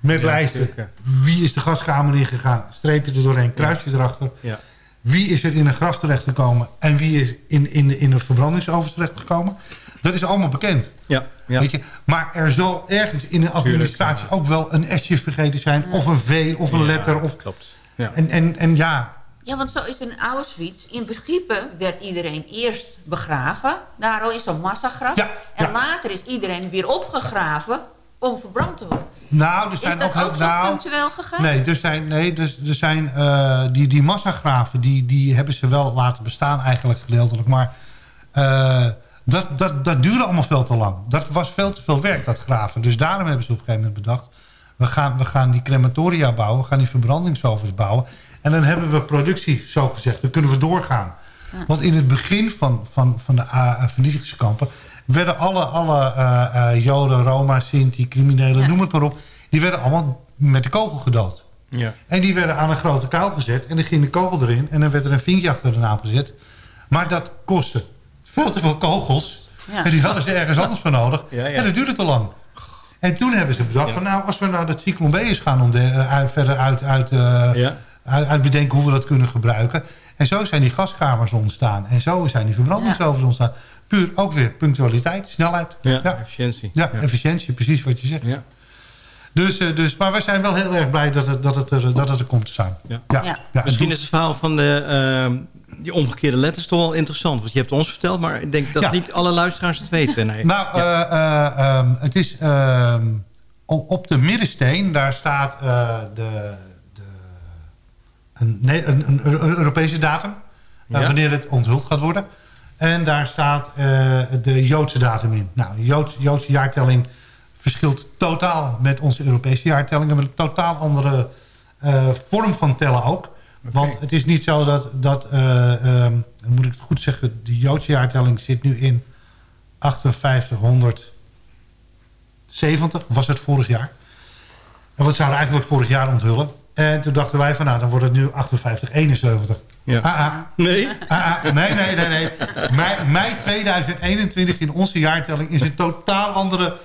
met Ja, lijsten... wie is de gaskamer ingegaan, streepje er doorheen, kruisje erachter... Ja. wie is er in een graf terechtgekomen... en wie is in, in, in een verbrandingsoven terechtgekomen. Dat is allemaal bekend. Ja, ja. Weet je? Maar er zal ergens in de administratie ook wel een S'je vergeten zijn... of een V of een letter... Of, Klopt. Ja. en, en, en ja, Ja, want zo is in Auschwitz. In principe werd iedereen eerst begraven. Daar is zo'n massagraf. en later is iedereen weer opgegraven om verbrand te worden. Nou, er zijn is dat ook, ook zo nou, punctueel gegaan? Nee, er zijn, nee, er, er zijn eh, die, die massagraven, die, die hebben ze wel laten bestaan eigenlijk gedeeltelijk. Maar eh, dat, dat, dat duurde allemaal veel te lang. Dat was veel te veel werk, dat graven. Dus daarom hebben ze op een gegeven moment bedacht... we gaan, we gaan die crematoria bouwen, we gaan die verbrandingsovens bouwen... en dan hebben we productie, zo gezegd. Dan kunnen we doorgaan. Want in het begin van, van, van de uh, vernietigingskampen... werden alle, alle eh, eh, Joden, Roma, Sinti, criminelen, noem het maar op... die werden allemaal met de kogel gedood. Ja. En die werden aan een grote kuil gezet. En dan ging de kogel erin. En dan werd er een vinkje achter de naam gezet. Maar dat kostte veel te veel kogels. Ja. En die hadden ze ergens anders voor nodig. Ja, ja. En dat duurde te lang. En toen hebben ze bedacht van nou, als we nou dat cyclon B eens gaan om de, uit, verder uit, uit, eh, Ja. Uit, uit bedenken hoe we dat kunnen gebruiken. En zo zijn die gaskamers ontstaan. En zo zijn die verbrandingsovens ontstaan. Puur ook weer punctualiteit, snelheid. Ja, efficiëntie. Ja, efficiëntie, precies wat je zegt. Ja. Dus, eh, dus, maar wij zijn wel heel erg blij dat het, dat het, er, dat het er komt te staan. Ja. Ja. Ja. Misschien is het verhaal van de, ehm, die omgekeerde letters toch wel interessant. Want je hebt ons verteld, maar ik denk dat Ja. niet alle luisteraars het weten. Nee. Nou, eh, eh, ehm, het is ehm, op de middensteen, daar staat eh, de, een, nee, een, een Euro- Europese datum. eh, Ja. Wanneer het onthuld gaat worden. En daar staat eh, de Joodse datum in. Nou, de Jood- Joodse jaartelling verschilt totaal met onze Europese jaartelling. Met een totaal andere eh, vorm van tellen ook. Want het is niet zo dat, dat eh, ehm, dan moet ik het goed zeggen... de Joodse jaartelling zit nu in 5870, was het vorig jaar. En we zouden eigenlijk vorig jaar onthullen. En toen dachten wij van, nou, dan wordt het nu 5871. Ja. Ah, ah. Nee? Ah, ah. nee, nee, nee, nee. Mei, mei 2021 in onze jaartelling is een totaal andere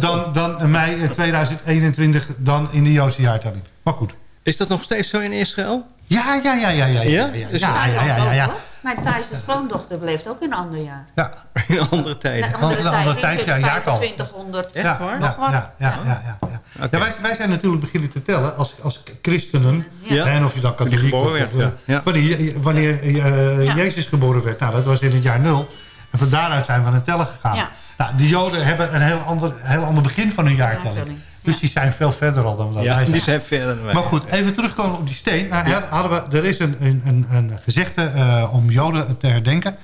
dan, dan mei 2021 dan in de Joodse jaartelling. Maar goed. Is dat nog steeds zo in Israël? Ja, ja, ja, ja, ja. ja, Ja? ja, Dus- ja, ja, ja, ja, ja. Mijn Thaise schoondochter beleeft ook in een ander jaar. Ja. In andere tijden. Een andere Een andere tijd, tijd, ja, jaartal. 2500. Echt waar? Nog wat? Ja, ja, ja, ja, ja. Oké. Ja, wij, wij zijn natuurlijk beginnen te tellen als, als christenen. Ja. En of je dan katholiek geboren of, werd, of, ja. eh, Wanneer, wanneer eh, Ja. Jezus geboren werd. Nou, dat was in het jaar nul. En van daaruit zijn we aan het tellen gegaan. Ja. Nou, de Joden hebben een heel ander, heel ander begin van hun jaartelling. Dus die zijn veel verder al dan dat Ja, wij zijn. die zijn verder dan wij. Maar goed, even terugkomen op die steen. Nou, hadden we, er is een, een, een, een gezegde eh, om Joden te herdenken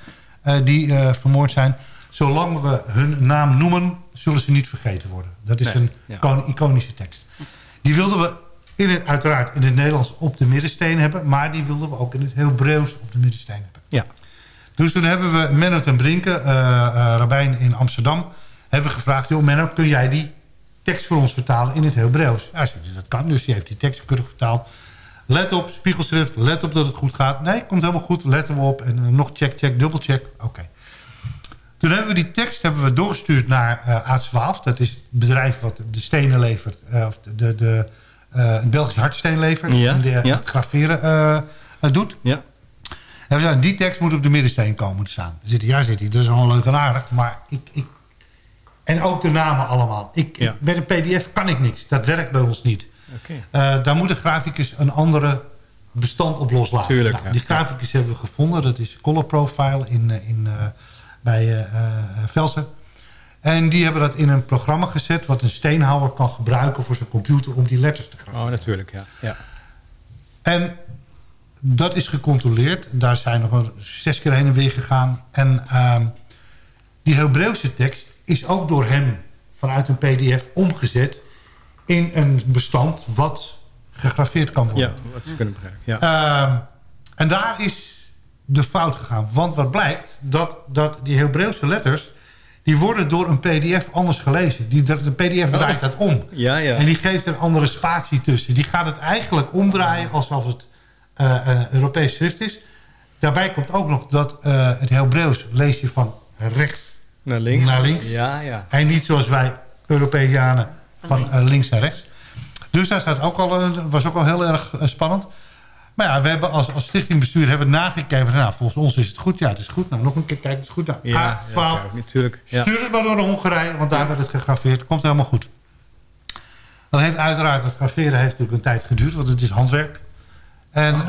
eh, die eh, vermoord zijn. Zolang we hun naam noemen, zullen ze niet vergeten worden. Dat is Nee, een iconische tekst. Die wilden we in het, uiteraard in het Nederlands op de middensteen hebben... maar die wilden we ook in het Hebreeuws op de middensteen hebben. Ja. Dus toen hebben we Menno ten Brinke, eh eh, rabbijn in Amsterdam... hebben gevraagd, joh Menno, kun jij die tekst voor ons vertalen in het Hebreeuws? Ja, zei, dat kan, dus die heeft die tekst keurig vertaald. Let op, spiegelschrift, let op dat het goed gaat. Nee, komt helemaal goed, letten we op. En eh, nog check, check, dubbelcheck. Oké. Toen hebben we die tekst hebben we doorgestuurd naar eh A12. Dat is het bedrijf wat de stenen levert. eh, of de, de, het Belgische hartsteen levert. Ja, en de, ja. het graveren doet. Ja. En we zeiden, die tekst moet op de middensteen komen te staan. Zit hij, ja, zit hij. Dat is wel leuk en aardig. Maar ik, ik... En ook de namen allemaal. Ik, Ja. met een pdf kan ik niks. Dat werkt bij ons niet. Eh, daar moet de graficus een andere bestand op loslaten. Tuurlijk, Nou, ja. die graficus hebben we gevonden. Dat is Color Profile in, eh, in, eh, bij eh, Velsen. En die hebben dat in een programma gezet... wat een steenhouwer kan gebruiken voor zijn computer... om die letters te graveren. Oh, natuurlijk, ja. ja. En dat is gecontroleerd. Daar zijn nog een zes keer heen en weer gegaan. En ehm, die Hebreeuwse tekst is ook door hem vanuit een pdf omgezet... in een bestand wat gegraveerd kan worden. Ja, wat ze kunnen begrijpen. Ja. Ehm, en daar is de fout gegaan. Want wat blijkt, dat, dat die Hebreeuwse letters... die worden door een pdf anders gelezen. Die, de pdf draait dat om. ja, ja. En die geeft een andere spatie tussen. Die gaat het eigenlijk omdraaien alsof het eh, Europees schrift is. Daarbij komt ook nog dat eh, het Hebreeuws lees je van rechts Naar links. naar links. Ja, ja. En niet zoals wij Europeanen van eh, links naar rechts. Dus dat staat ook al, was ook al heel erg eh, spannend. Maar ja, we hebben als, als stichtingbestuur hebben we nagekeken. van, Nou, volgens ons is het goed. Ja, het is goed. Nou, nog een keer kijken. Het is goed. Nou, Ja, A12. ja, ja, natuurlijk. Ja. Stuur het maar door naar Hongarije, want daar werd het gegraveerd. Komt helemaal goed. Dat heeft uiteraard, het graveren heeft natuurlijk een tijd geduurd, want het is handwerk. En eh,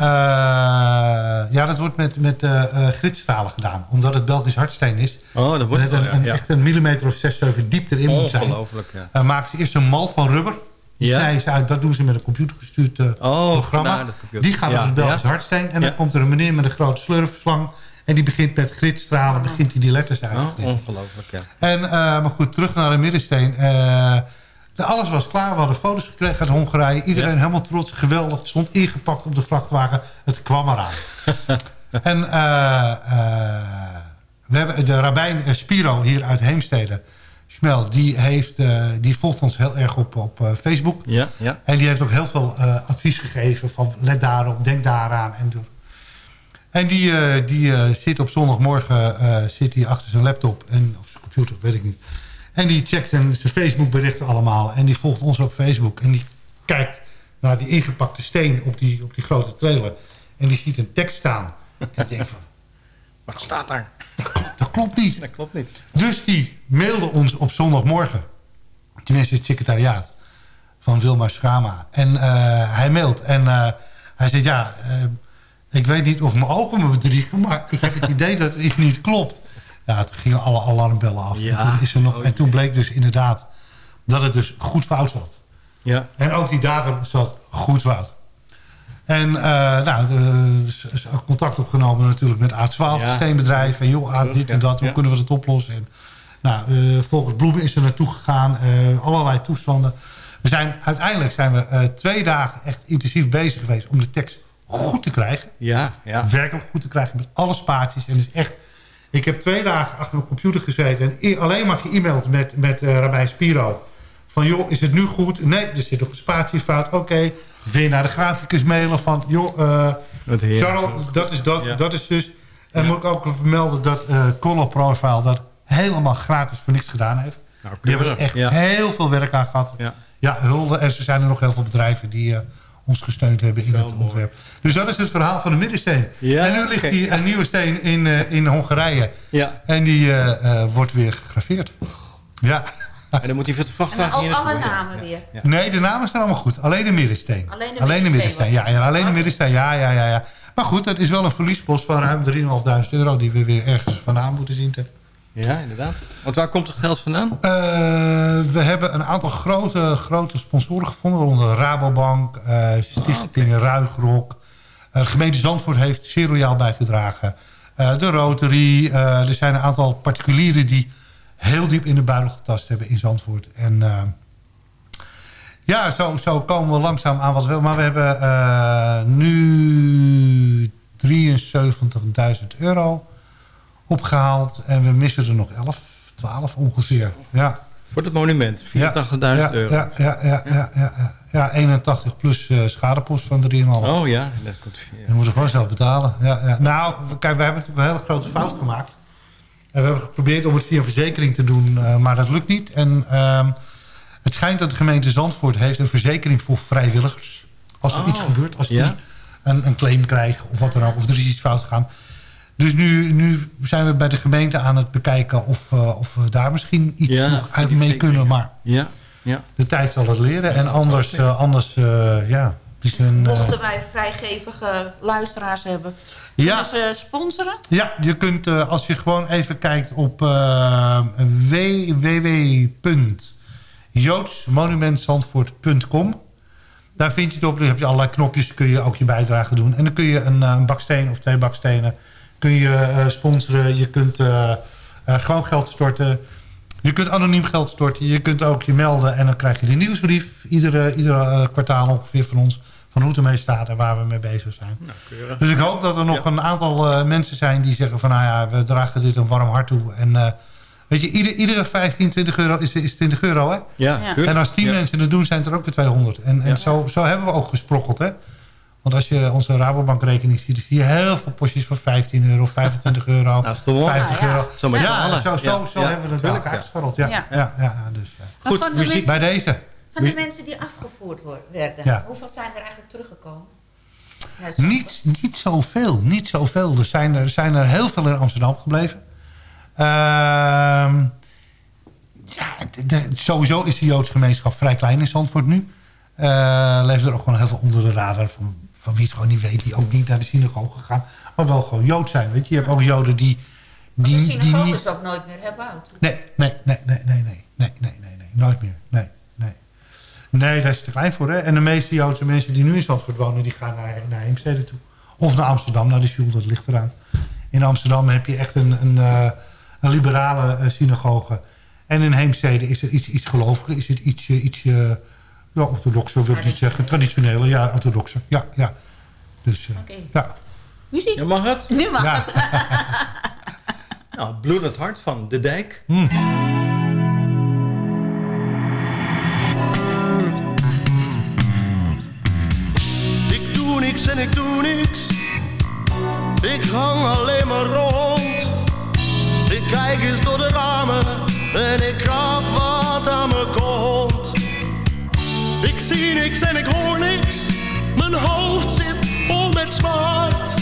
ja, dat wordt met, met eh eh, gritstralen gedaan. Omdat het Belgisch hardsteen is. Oh, dat wordt het een, ja. echt een millimeter of 6, 7 diep erin moet zijn. Ongelooflijk, ja. Eh, maken ze eerst een mal van rubber. Die Ja. snijden ze uit. Dat doen ze met een computergestuurd Oh, programma. computer. Die gaat Ja, op het Belgisch hardsteen. En dan komt er een meneer met een grote slurfslang. En die begint met gritstralen. Begint hij die letters uit te Oh, ongelooflijk, ja. En, maar goed, terug naar de middensteen. Alles was klaar. We hadden foto's gekregen uit Hongarije. Iedereen Ja. helemaal trots. Geweldig. Stond ingepakt op de vrachtwagen. Het kwam eraan. en eh, eh, we hebben de rabbijn eh, Spiro hier uit Heemstede. Schmel, die, heeft, die volgt ons heel erg op, op Facebook. Ja, ja. En die heeft ook heel veel advies gegeven. Van let daarop, denk daaraan. En, doe. en die, die zit op zondagmorgen zit hij achter zijn laptop. En, of zijn computer, weet ik niet. En die checkt zijn, zijn Facebook berichten allemaal. En die volgt ons op Facebook. En die kijkt naar die ingepakte steen op die, op die grote trailer. En die ziet een tekst staan. En die denkt van, Wat staat daar? dat klopt niet. Dat klopt niet. Dus die mailde ons op zondagmorgen. Tenminste het secretariaat van Wilma Schrama. En eh, hij mailt. En eh, hij zegt, ja, eh, ik weet niet of mijn ogen me bedriegen... maar ik heb het idee dat er iets niet klopt. Ja, toen gingen alle alarmbellen af. Ja. En, toen is er nog, en toen bleek dus inderdaad dat het dus goed fout zat. Ja. En ook die datum zat goed fout. En eh nou, is- is ook contact opgenomen natuurlijk met A12, Ja. steenbedrijf. En joh, ah, dit en dat, hoe Ja. kunnen we dat oplossen? En, nou, eh, volgens Bloemen is er naartoe gegaan. eh, allerlei toestanden. We zijn, uiteindelijk zijn we eh, twee dagen echt intensief bezig geweest... om de tekst goed te krijgen. Ja, ja. Werkelijk goed te krijgen met alle spaties. En het is echt... Ik heb twee dagen achter mijn computer gezeten... en alleen maar geëmaild met, met eh Rabijn Spiro... van joh, is het nu goed? Nee, er zit nog een spatiefout. Oké, weer naar de graficus mailen van... joh. Charles, dat is dat, Ja. dat is dus... En moet ik ook vermelden dat eh Color Profile... dat helemaal gratis voor niks gedaan heeft. Nou, Die hebben er echt Ja. heel veel werk aan gehad. Ja. Ja, hulde. En er zijn er nog heel veel bedrijven die ons gesteund hebben in het ontwerp. Dus dat is het verhaal van de middensteen. Ja, en nu ligt hier een nieuwe steen in, eh, in Hongarije. Ja. En die eh, eh, wordt weer gegraveerd. Ja. En dan moet hij voor de vrachtwagen hier alle namen weer. Ja. Nee, de namen zijn allemaal goed. Alleen de middensteen. Alleen de middensteen middensteen. Ja, ja, alleen de middensteen. Ja, ja, ja, ja. Maar goed, dat is wel een verliespost van ruim 3.500 euro... die we weer ergens vandaan moeten zien te Ja, inderdaad. Want waar komt het geld vandaan? Eh, we hebben een aantal grote, grote sponsoren gevonden. Waaronder Rabobank, eh, Stichting Ruigrok. Eh, de gemeente Zandvoort heeft zeer royaal bijgedragen. Eh, de Rotary. eh, er zijn een aantal particulieren die heel diep in de buidel getast hebben in Zandvoort. En eh, ja, zo, zo komen we langzaam aan wat we willen. Maar we hebben eh, nu 73.000 euro opgehaald. En we missen er nog 11, 12 ongeveer. Ja. Voor het monument, 84.000 ja, euro. Ja, ja, ja, ja, ja, ja. ja 81 plus eh, schadepost van 3,5. Oh ja, dat komt Je moet het gewoon zelf betalen. Ja, ja. Nou, kijk, we hebben natuurlijk een hele grote fout gemaakt. En we hebben geprobeerd om het via een verzekering te doen, eh, maar dat lukt niet. En ehm, het schijnt dat de gemeente Zandvoort heeft een verzekering voor vrijwilligers. Als er Oh, iets gebeurt, als die een, een claim krijgen of wat dan ook, of er is iets fout gegaan. Dus nu, nu zijn we bij de gemeente aan het bekijken of, eh, of we daar misschien iets Ja, nog uit mee kunnen. Maar Ja, ja. de tijd zal het leren. En anders, eh, anders eh, ja. is een, eh, Mochten wij vrijgevige luisteraars hebben, Ja. kunnen ze sponsoren? Ja, je kunt eh, als je gewoon even kijkt op uh, www.joodsmonumentzandvoort.com. Daar vind je het op. Dan heb je allerlei knopjes. kun je ook je bijdrage doen. En dan kun je een, eh, een baksteen of twee bakstenen kun je eh, sponsoren. Je kunt eh, eh, gewoon geld storten. Je kunt anoniem geld storten. Je kunt ook je melden. En dan krijg je de nieuwsbrief. Iedere, iedere kwartaal ongeveer van ons. Van hoe het ermee staat en waar we mee bezig zijn. keurig. Dus ik hoop dat er nog een aantal eh, mensen zijn die zeggen van... nou ja, we dragen dit een warm hart toe. En eh, weet je, ieder, iedere 15, 20 euro is, is 20 euro, hè? Ja. En als 10 Ja. mensen het doen, zijn het er ook weer 200. En, en Ja. zo, zo hebben we ook gesprokkeld, hè? Want als je onze Rabobankrekening ziet... dan zie je heel veel postjes voor 15 euro, 25 euro, Dat is toch mooi? 50 Nou ja. euro. Zo ja, zo, zo, Ja. zo Ja, hebben we bij tuurlijk, elkaar ja. Ja, ja. Ja. Ja, ja, dus, ja. Maar van de mensen- Bij deze. Van de mensen die afgevoerd worden, werden, Ja. hoeveel zijn er eigenlijk teruggekomen? Nou, Niet, niet zoveel, niet zoveel. Er zijn er, zijn er heel veel in Amsterdam gebleven. Ehm, ja, de- de- sowieso is de Joodse gemeenschap vrij klein in Zandvoort nu. Eh leeft er ook gewoon heel veel onder de radar van, van wie het gewoon niet weet... die ook niet naar de synagoge gaan, maar wel gewoon Jood zijn. Weet je, je hebt ook Joden die... die, de die synagoge niet... ook nooit meer herbouwd. Nee, nee, nee, nee, nee, nee, nee, nee, nee, nee, nooit meer. Nee, nee. Nee, daar is te klein voor. Hè? En de meeste Joodse mensen die nu in Zandvoort wonen... die gaan naar, naar Heemstede toe. Of naar Amsterdam, naar de Sjoel, dat ligt eraan. In Amsterdam heb je echt een, een, eh, een liberale eh, synagoge. En in Heemstede is het iets, iets geloviger. Is het iets, iets ja, orthodoxer, wil ik niet zeggen. Traditioneler, ja, orthodoxer. Ja, ja. Dus, eh, ja. Muziek. Ja, mag het? Nu mag Ja. het. Nou, Bloedend Hart van De Dijk. Hmm. Ik doe niks en ik doe niks. Ik hang alleen maar rond. Ik kijk eens door de ramen en ik krap zie niks en ik hoor niks. Mijn hoofd zit vol met smart.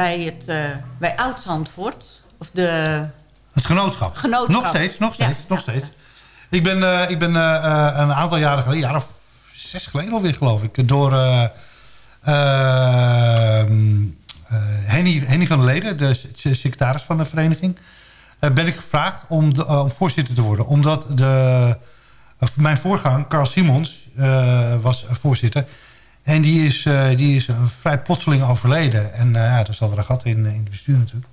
Bij, het, eh, bij Oud-Zandvoort. Of de... Het genootschap. Genootschap. Nog steeds, nog steeds, Ja, nog steeds. Ik ben, eh, ik ben eh, een aantal jaren geleden, jaar of zes geleden alweer geloof ik, door eh, ehm, eh, Henny, Henny van der Leden, de secretaris van de vereniging, ben ik gevraagd om, de, om voorzitter te worden. Omdat de, mijn voorganger, Carl Simons, was voorzitter. En die is, eh, die is eh, vrij plotseling overleden. En eh, ja, daar zat er een gat in, in het bestuur natuurlijk.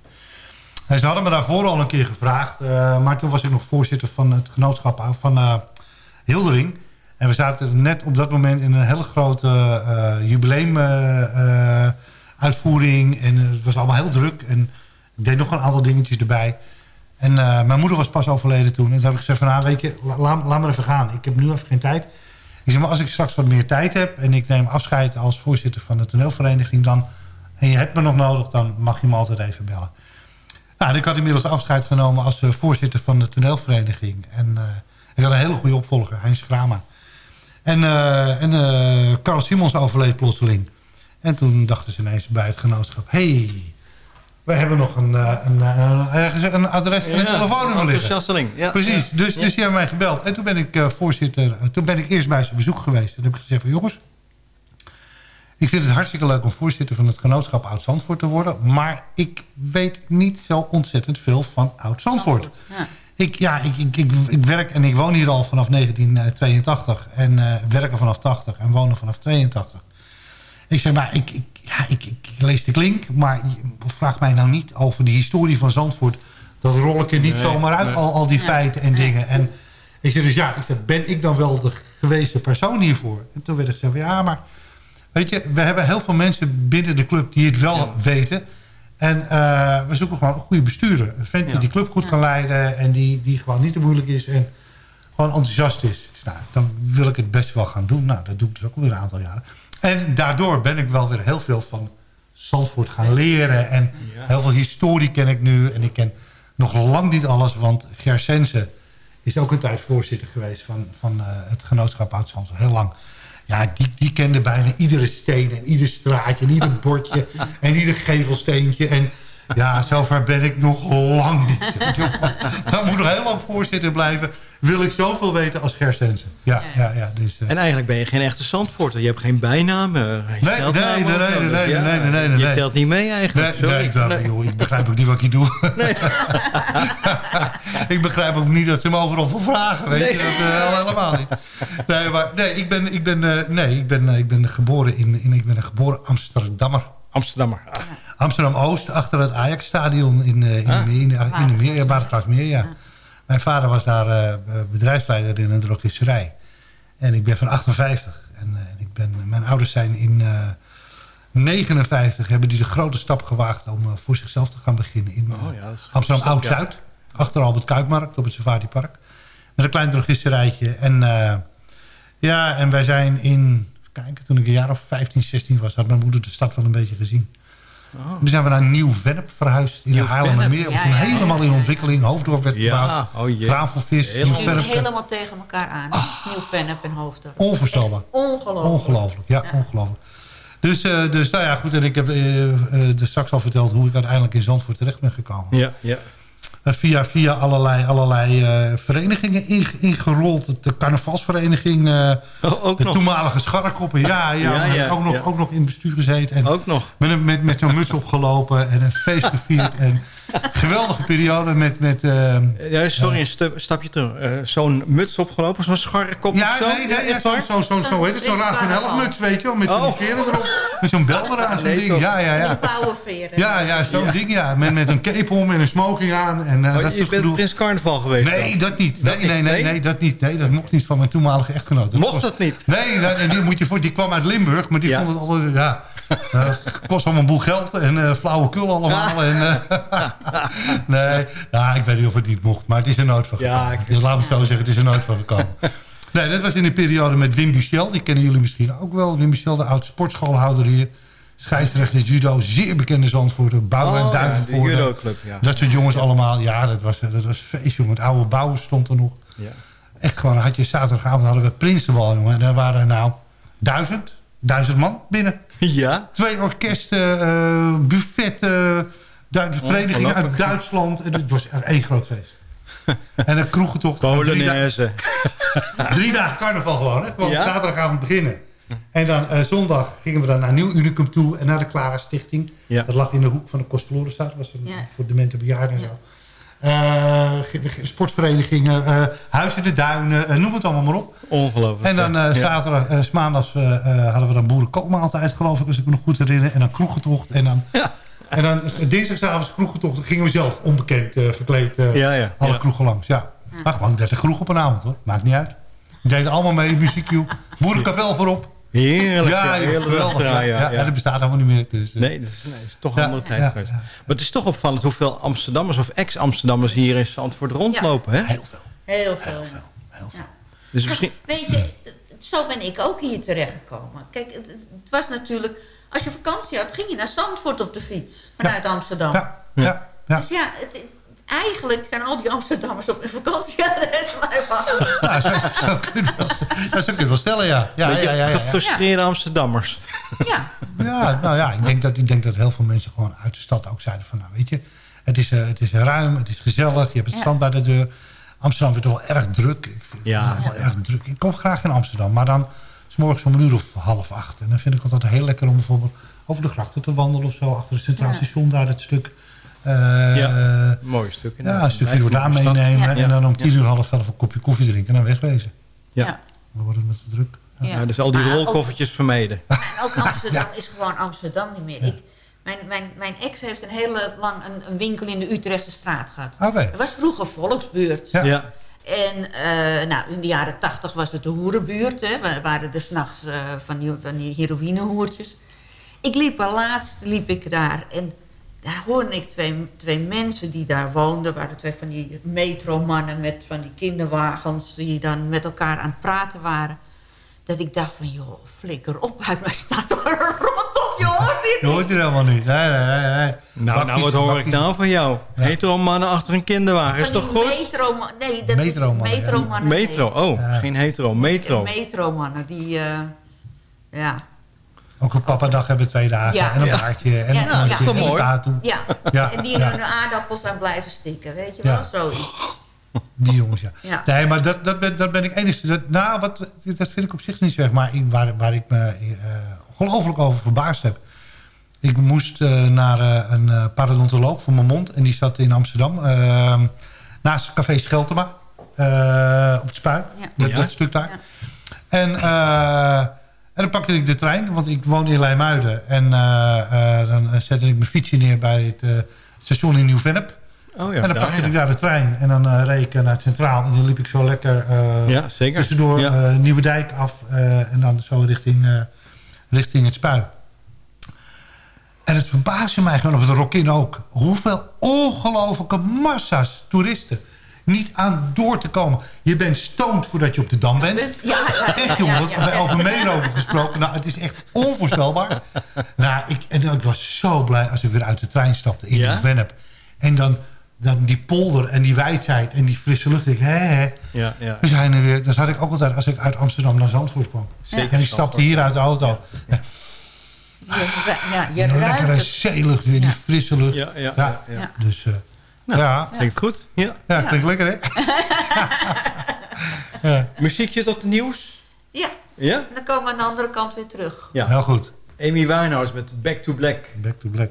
En ze hadden me daarvoor al een keer gevraagd. maar toen was ik nog voorzitter van het genootschap van Hildering. En we zaten net op dat moment in een hele grote uh, jubileum uh, uitvoering. En het was allemaal heel druk. En ik deed nog een aantal dingetjes erbij. En mijn moeder was pas overleden toen. En toen heb ik gezegd van, nou weet je, laat, laat maar even gaan. Ik heb nu even geen tijd. Maar, als ik straks wat meer tijd heb... en ik neem afscheid als voorzitter van de toneelvereniging... dan en je hebt me nog nodig, dan mag je me altijd even bellen. Nou, ik had inmiddels afscheid genomen als uh, voorzitter van de toneelvereniging. En uh, ik had een hele goede opvolger, Heinz Grama. En, uh, en Carl Simons overleed plotseling. En toen dachten ze ineens bij het genootschap... hey, we hebben nog een, een, een, een adres en een ja, telefoonnummer liggen. Ja, Precies, ja, dus, ja. dus die hebben mij gebeld. En toen ben ik voorzitter... Toen ben ik eerst bij zijn bezoek geweest. En heb ik gezegd van jongens... Ik vind het hartstikke leuk om voorzitter van het genootschap Oud-Zandvoort te worden. Maar ik weet niet zo ontzettend veel van Oud-Zandvoort. Ja. Ik, ja, ik, ik, ik, ik, werk en ik woon hier al vanaf 1982. En uh, werken vanaf 80 en wonen vanaf 82. Ik zeg, maar ik, ik, ja, ik, ik, lees de klink. Maar vraag mij nou niet over de historie van Zandvoort. Dat rol ik er niet Nee, zomaar uit, nee. al, al die Ja. feiten en dingen. En ik zeg dus, ja, ik zeg, ben ik dan wel de gewezen persoon hiervoor? En toen werd ik gezegd, van, ja, maar... Weet je, we hebben heel veel mensen binnen de club die het wel weten. En eh, we zoeken gewoon een goede bestuurder. Een vent die Ja. die club goed kan leiden. En die, die gewoon niet te moeilijk is. En gewoon enthousiast is. Nou, dan wil ik het best wel gaan doen. Nou, dat doe ik dus ook alweer een aantal jaren. En daardoor ben ik wel weer heel veel van Zandvoort gaan leren. En Ja. heel veel historie ken ik nu. En ik ken nog lang niet alles. Want Ger Sense is ook een tijd voorzitter geweest van, van eh, het genootschap Oud-Zandvoort. Heel lang. Ja, die, die kende bijna iedere steen en ieder straatje en ieder bordje en ieder gevelsteentje. En ja, zover ben ik nog lang niet. Dan moet nog heel lang voorzitter blijven. Wil ik zoveel weten als Gersensen. Ja, ja, ja. Dus, eh, En eigenlijk ben je geen echte Zandvoorter. Je hebt geen bijnaam. eh, Nee, nee, nee, nee, Dus nee, nee, nee, nee, Je telt niet mee eigenlijk. Nee, Sorry. nee, joh, ik begrijp ook niet wat ik hier doe. ik begrijp ook niet dat ze me overal voor vragen. Weet je? Dat, eh, helemaal niet. Nee, maar nee, ik ben, ik ben, eh, nee, ik ben, ik ben geboren in, in ik ben een geboren Amsterdammer. Amsterdammer. Ah. Amsterdam-Oost, achter het Ajax-stadion in, eh, in, de meer- in, de- in de meer, ja, ja. Mijn vader was daar eh, bedrijfsleider in een drogisterij. En ik ben van 58. En eh, ik ben, mijn ouders zijn in eh 59 hebben die de grote stap gewaagd om voor zichzelf te gaan beginnen in Oh, ja, Amsterdam ja. Oud-Zuid. Achter Albert Kuipmarkt op het Safari Park. Met een klein drogisterijtje. En eh, ja, en wij zijn in, toen ik een jaar of 15, 16 was, had mijn moeder de stad wel een beetje gezien. Oh. En toen zijn we naar Nieuw-Vennep verhuisd in de? Haarlemmermeer. Ja, toen ja, ja, helemaal in ontwikkeling. Hoofddorp werd Ja, gebouwd. oh. Gravelvis, Nieuw-Vennep. helemaal tegen elkaar aan. Nieuw-Vennep en Hoofddorp. Onvoorstelbaar. Ongelooflijk. Ongelooflijk, ja, ongelooflijk. Dus, eh, dus nou ja, goed. En ik heb eh eh, dus straks al verteld hoe ik uiteindelijk in Zandvoort terecht ben gekomen. Ja, ja. Eh, via, via allerlei, allerlei eh, verenigingen inge- ingerold. De carnavalsvereniging, eh, Oh, ook de nog. toenmalige scharrekoppen. Ja, ja, Ja, ook, nog, ook nog in het bestuur gezeten. En Ook nog. met, een- met, met zo'n muts opgelopen en een feest gevierd. En geweldige periode met... met eh, Ja, sorry, een stu- stapje terug. Eh, Zo'n muts opgelopen, zo'n scharrekop of ja, zo? nee, nee, ja, echt zo, zo, zo, zo heet het. Zo'n Zo'n raad elf muts, weet je wel. Met zo'n Oh. veren erop. Met zo'n bel eraan, zo'n ding. Ja, ja, Die ja. pauwenveren. Ja, ja, zo'n ding, ja. Met, met een cape om en een smoking aan. En, eh, Oh, dat je bent gedoe. Prins Carnaval geweest Nee, dan? dat niet. Nee, Dat nee, nee, nee? dat niet. Nee, dat mocht niet van mijn toenmalige echtgenoot. Mocht dat niet? Nee, en die, moet je voor, die kwam uit Limburg, maar die vond het altijd... Ja, eh, het kost allemaal een boel geld en eh flauwekul allemaal. En, eh, nee, ja, ik weet niet of het niet mocht, maar het is er nooit van Ja, gekomen. ik- Dus laten we het zo zeggen, het is er nooit van gekomen. Nee, dat was in de periode met Wim Buchel. Die kennen jullie misschien ook wel. Wim Buchel, de oude sportschoolhouder hier. Scheidsrechter judo, zeer bekende Zandvoorter. Bouwen en Oh, ja, Duivenvoorde. judoclub, ja. Dat soort jongens allemaal. Ja, dat was, dat was feest, jongen. Het oude bouwen stond er nog. Ja. Echt gewoon, had je zaterdagavond hadden we Prinsenbal, jongen. En daar waren nou duizend, duizend man binnen. Ja? Twee orkesten, eh buffetten, du- verenigingen uit Ongelooflijk. Duitsland. En het was één groot feest. en een kroegentocht. Drie, Polonaise. drie dagen carnaval gewoon. Hè? Gewoon Ja? zaterdagavond beginnen. En dan eh, zondag gingen we dan naar Nieuw Unicum toe en naar de Clara Stichting. Ja. Dat lag in de hoek van de Kostverlorenstraat. Dat was een- Ja. voor demente bejaarden en zo. Eh, ge- ge- sportverenigingen, eh, Huis in de Duinen, eh, noem het allemaal maar op. Ongelooflijk. En dan ja. eh, Ja. zaterdag, eh, 's maandags hadden we dan boerenkoopmaaltijd, geloof ik, als ik me nog goed herinner. En dan kroegentocht. En dan, en dan dinsdagavond kroegentocht. Dan gingen we zelf onbekend eh, verkleed eh, Ja, ja, alle ja. kroegen langs. Ja. Maar gewoon 30 kroeg op een avond hoor. Maakt niet uit. deden allemaal mee, muziekjoep. Boerenkapel voorop. Heerlijk. Ja, heerlijk geweldig. Ja, ja, ja. dat bestaat helemaal niet meer. Dus, eh. Nee, dat is, nee, dat is toch een Ja, andere tijd ja, geweest. Maar het is toch opvallend hoeveel Amsterdammers of ex-Amsterdammers hier in Zandvoort rondlopen. Hè? Heel veel. Heel veel. Dus misschien... Weet je, zo ben ik ook hier terechtgekomen. Kijk, het, het was natuurlijk... Als je vakantie had, ging je naar Zandvoort op de fiets. Vanuit Amsterdam. Ja, ja, ja. Dus ja, het, eigenlijk zijn al die Amsterdammers op een vakantieadres blijven Nou, zo, zo kun je wel, ja, zo kun je het wel stellen, ja. Ja, Beetje ja, ja, ja, ja. gefrustreerde Amsterdammers. Ja, nou ja, ik denk, dat, ik denk dat heel veel mensen gewoon uit de stad ook zeiden van... nou weet je, het is, eh, het is ruim, het is gezellig, je hebt het Ja. strand bij de deur. Amsterdam wordt wel erg druk. Ik vind Ja. het wel erg druk. Ik kom graag in Amsterdam, maar dan is morgens om een uur of half acht. En dan vind ik het altijd heel lekker om bijvoorbeeld over de grachten te wandelen of zo. Achter het Centraal Ja. Station, daar het stuk. Eh, Ja, mooie stuk Ja, een stukje Jordaan stad. meenemen. Ja. En dan om tien Ja. uur half elf een kopje koffie drinken en dan wegwezen. Ja. Dan wordt het met de druk. Ja. dus al die Maar ook- rolkoffertjes vermijden. En ook Amsterdam is gewoon Amsterdam niet meer. Ik, mijn, mijn, mijn ex heeft een hele lang een, een winkel in de Utrechtse straat gehad. Oké. Het was vroeger volksbuurt. Ja. Ja. En eh, nou, in de jaren tachtig was het de hoerenbuurt. Hè. We waren er s'nachts eh van, die, van die heroïnehoertjes. Ik liep er laatst, liep ik daar. En daar hoorde ik twee, twee mensen die daar woonden. waren twee van die metromannen met van die kinderwagens... die dan met elkaar aan het praten waren. Dat ik dacht van, joh, flikker op uit mijn stad. Rot op, je hoort dit Je hoort het helemaal niet. Nee, nee, nee. nee. Nou, nou, wat hoor ik nou van jou? Hetero mannen achter een kinderwagen, is toch goed? Metro, nee, dat Metromannen, is ja. metromannen. Metro, oh, Ja. geen hetero, metro. Metromannen, die, eh, ja. Ook een papadag hebben twee dagen. Ja. En een Ja. baardje. En Ja, een ja. handje. Dat is En een tattoo. Ja. Ja, en die in ja. hun aardappels aan blijven stikken, weet je Ja. wel? Zoiets. Die jongens, ja. Ja. Nee, maar dat, dat, ben, dat ben ik enigste. Dat, nou, wat, dat vind ik op zich niet zeg. Maar ik, waar, waar ik me eh, ongelooflijk over verbaasd heb. Ik moest eh, naar eh, een eh, parodontoloog voor mijn mond. En die zat in Amsterdam. eh, naast Café Scheltema. eh, op het Spui. Dat, Ja. dat stuk daar. En, eh, en dan pakte ik de trein. Want ik woon in Leimuiden. En eh, eh, dan zette ik mijn fietsje neer bij het eh, station in Nieuw-Vennep. Oh ja, en dan pakte ja. ik daar de trein. En dan eh reed ik naar het Centraal. En dan liep ik zo lekker eh Ja, zeker. tussendoor Ja. Nieuwe Dijk af. en dan zo richting, richting het Spui. En het verbaasde mij gewoon, of het Rockin ook... hoeveel ongelofelijke massa's toeristen niet aan door te komen. Je bent stoned voordat je op de Dam bent. Ja, ja, Echt jongen, ja, ja. over meelopen gesproken. Nou, het is echt onvoorstelbaar. nou, ik, en ik was zo blij als ik weer uit de trein stapte in Ja? Nieuw-Vennep. En dan, dan die polder en die wijdheid en die frisse lucht. Ik, hè, hè. Ja, ja. We zijn er weer. Dat had ik ook altijd als ik uit Amsterdam naar Zandvoort kwam. Zeker En ik stapte hier uit de auto. Ja. Je, ja, je ruikt lekkere zeelucht weer, die frisse lucht. Ja, ja, ja. ja, ja. Dus eh, Nou, ja. klinkt goed. Ja. ja, klinkt lekker hè? ja. Muziekje tot het nieuws? Ja, Ja? en dan komen we aan de andere kant weer terug. Ja. Heel goed. Amy Winehouse met Back to Black. Back to black.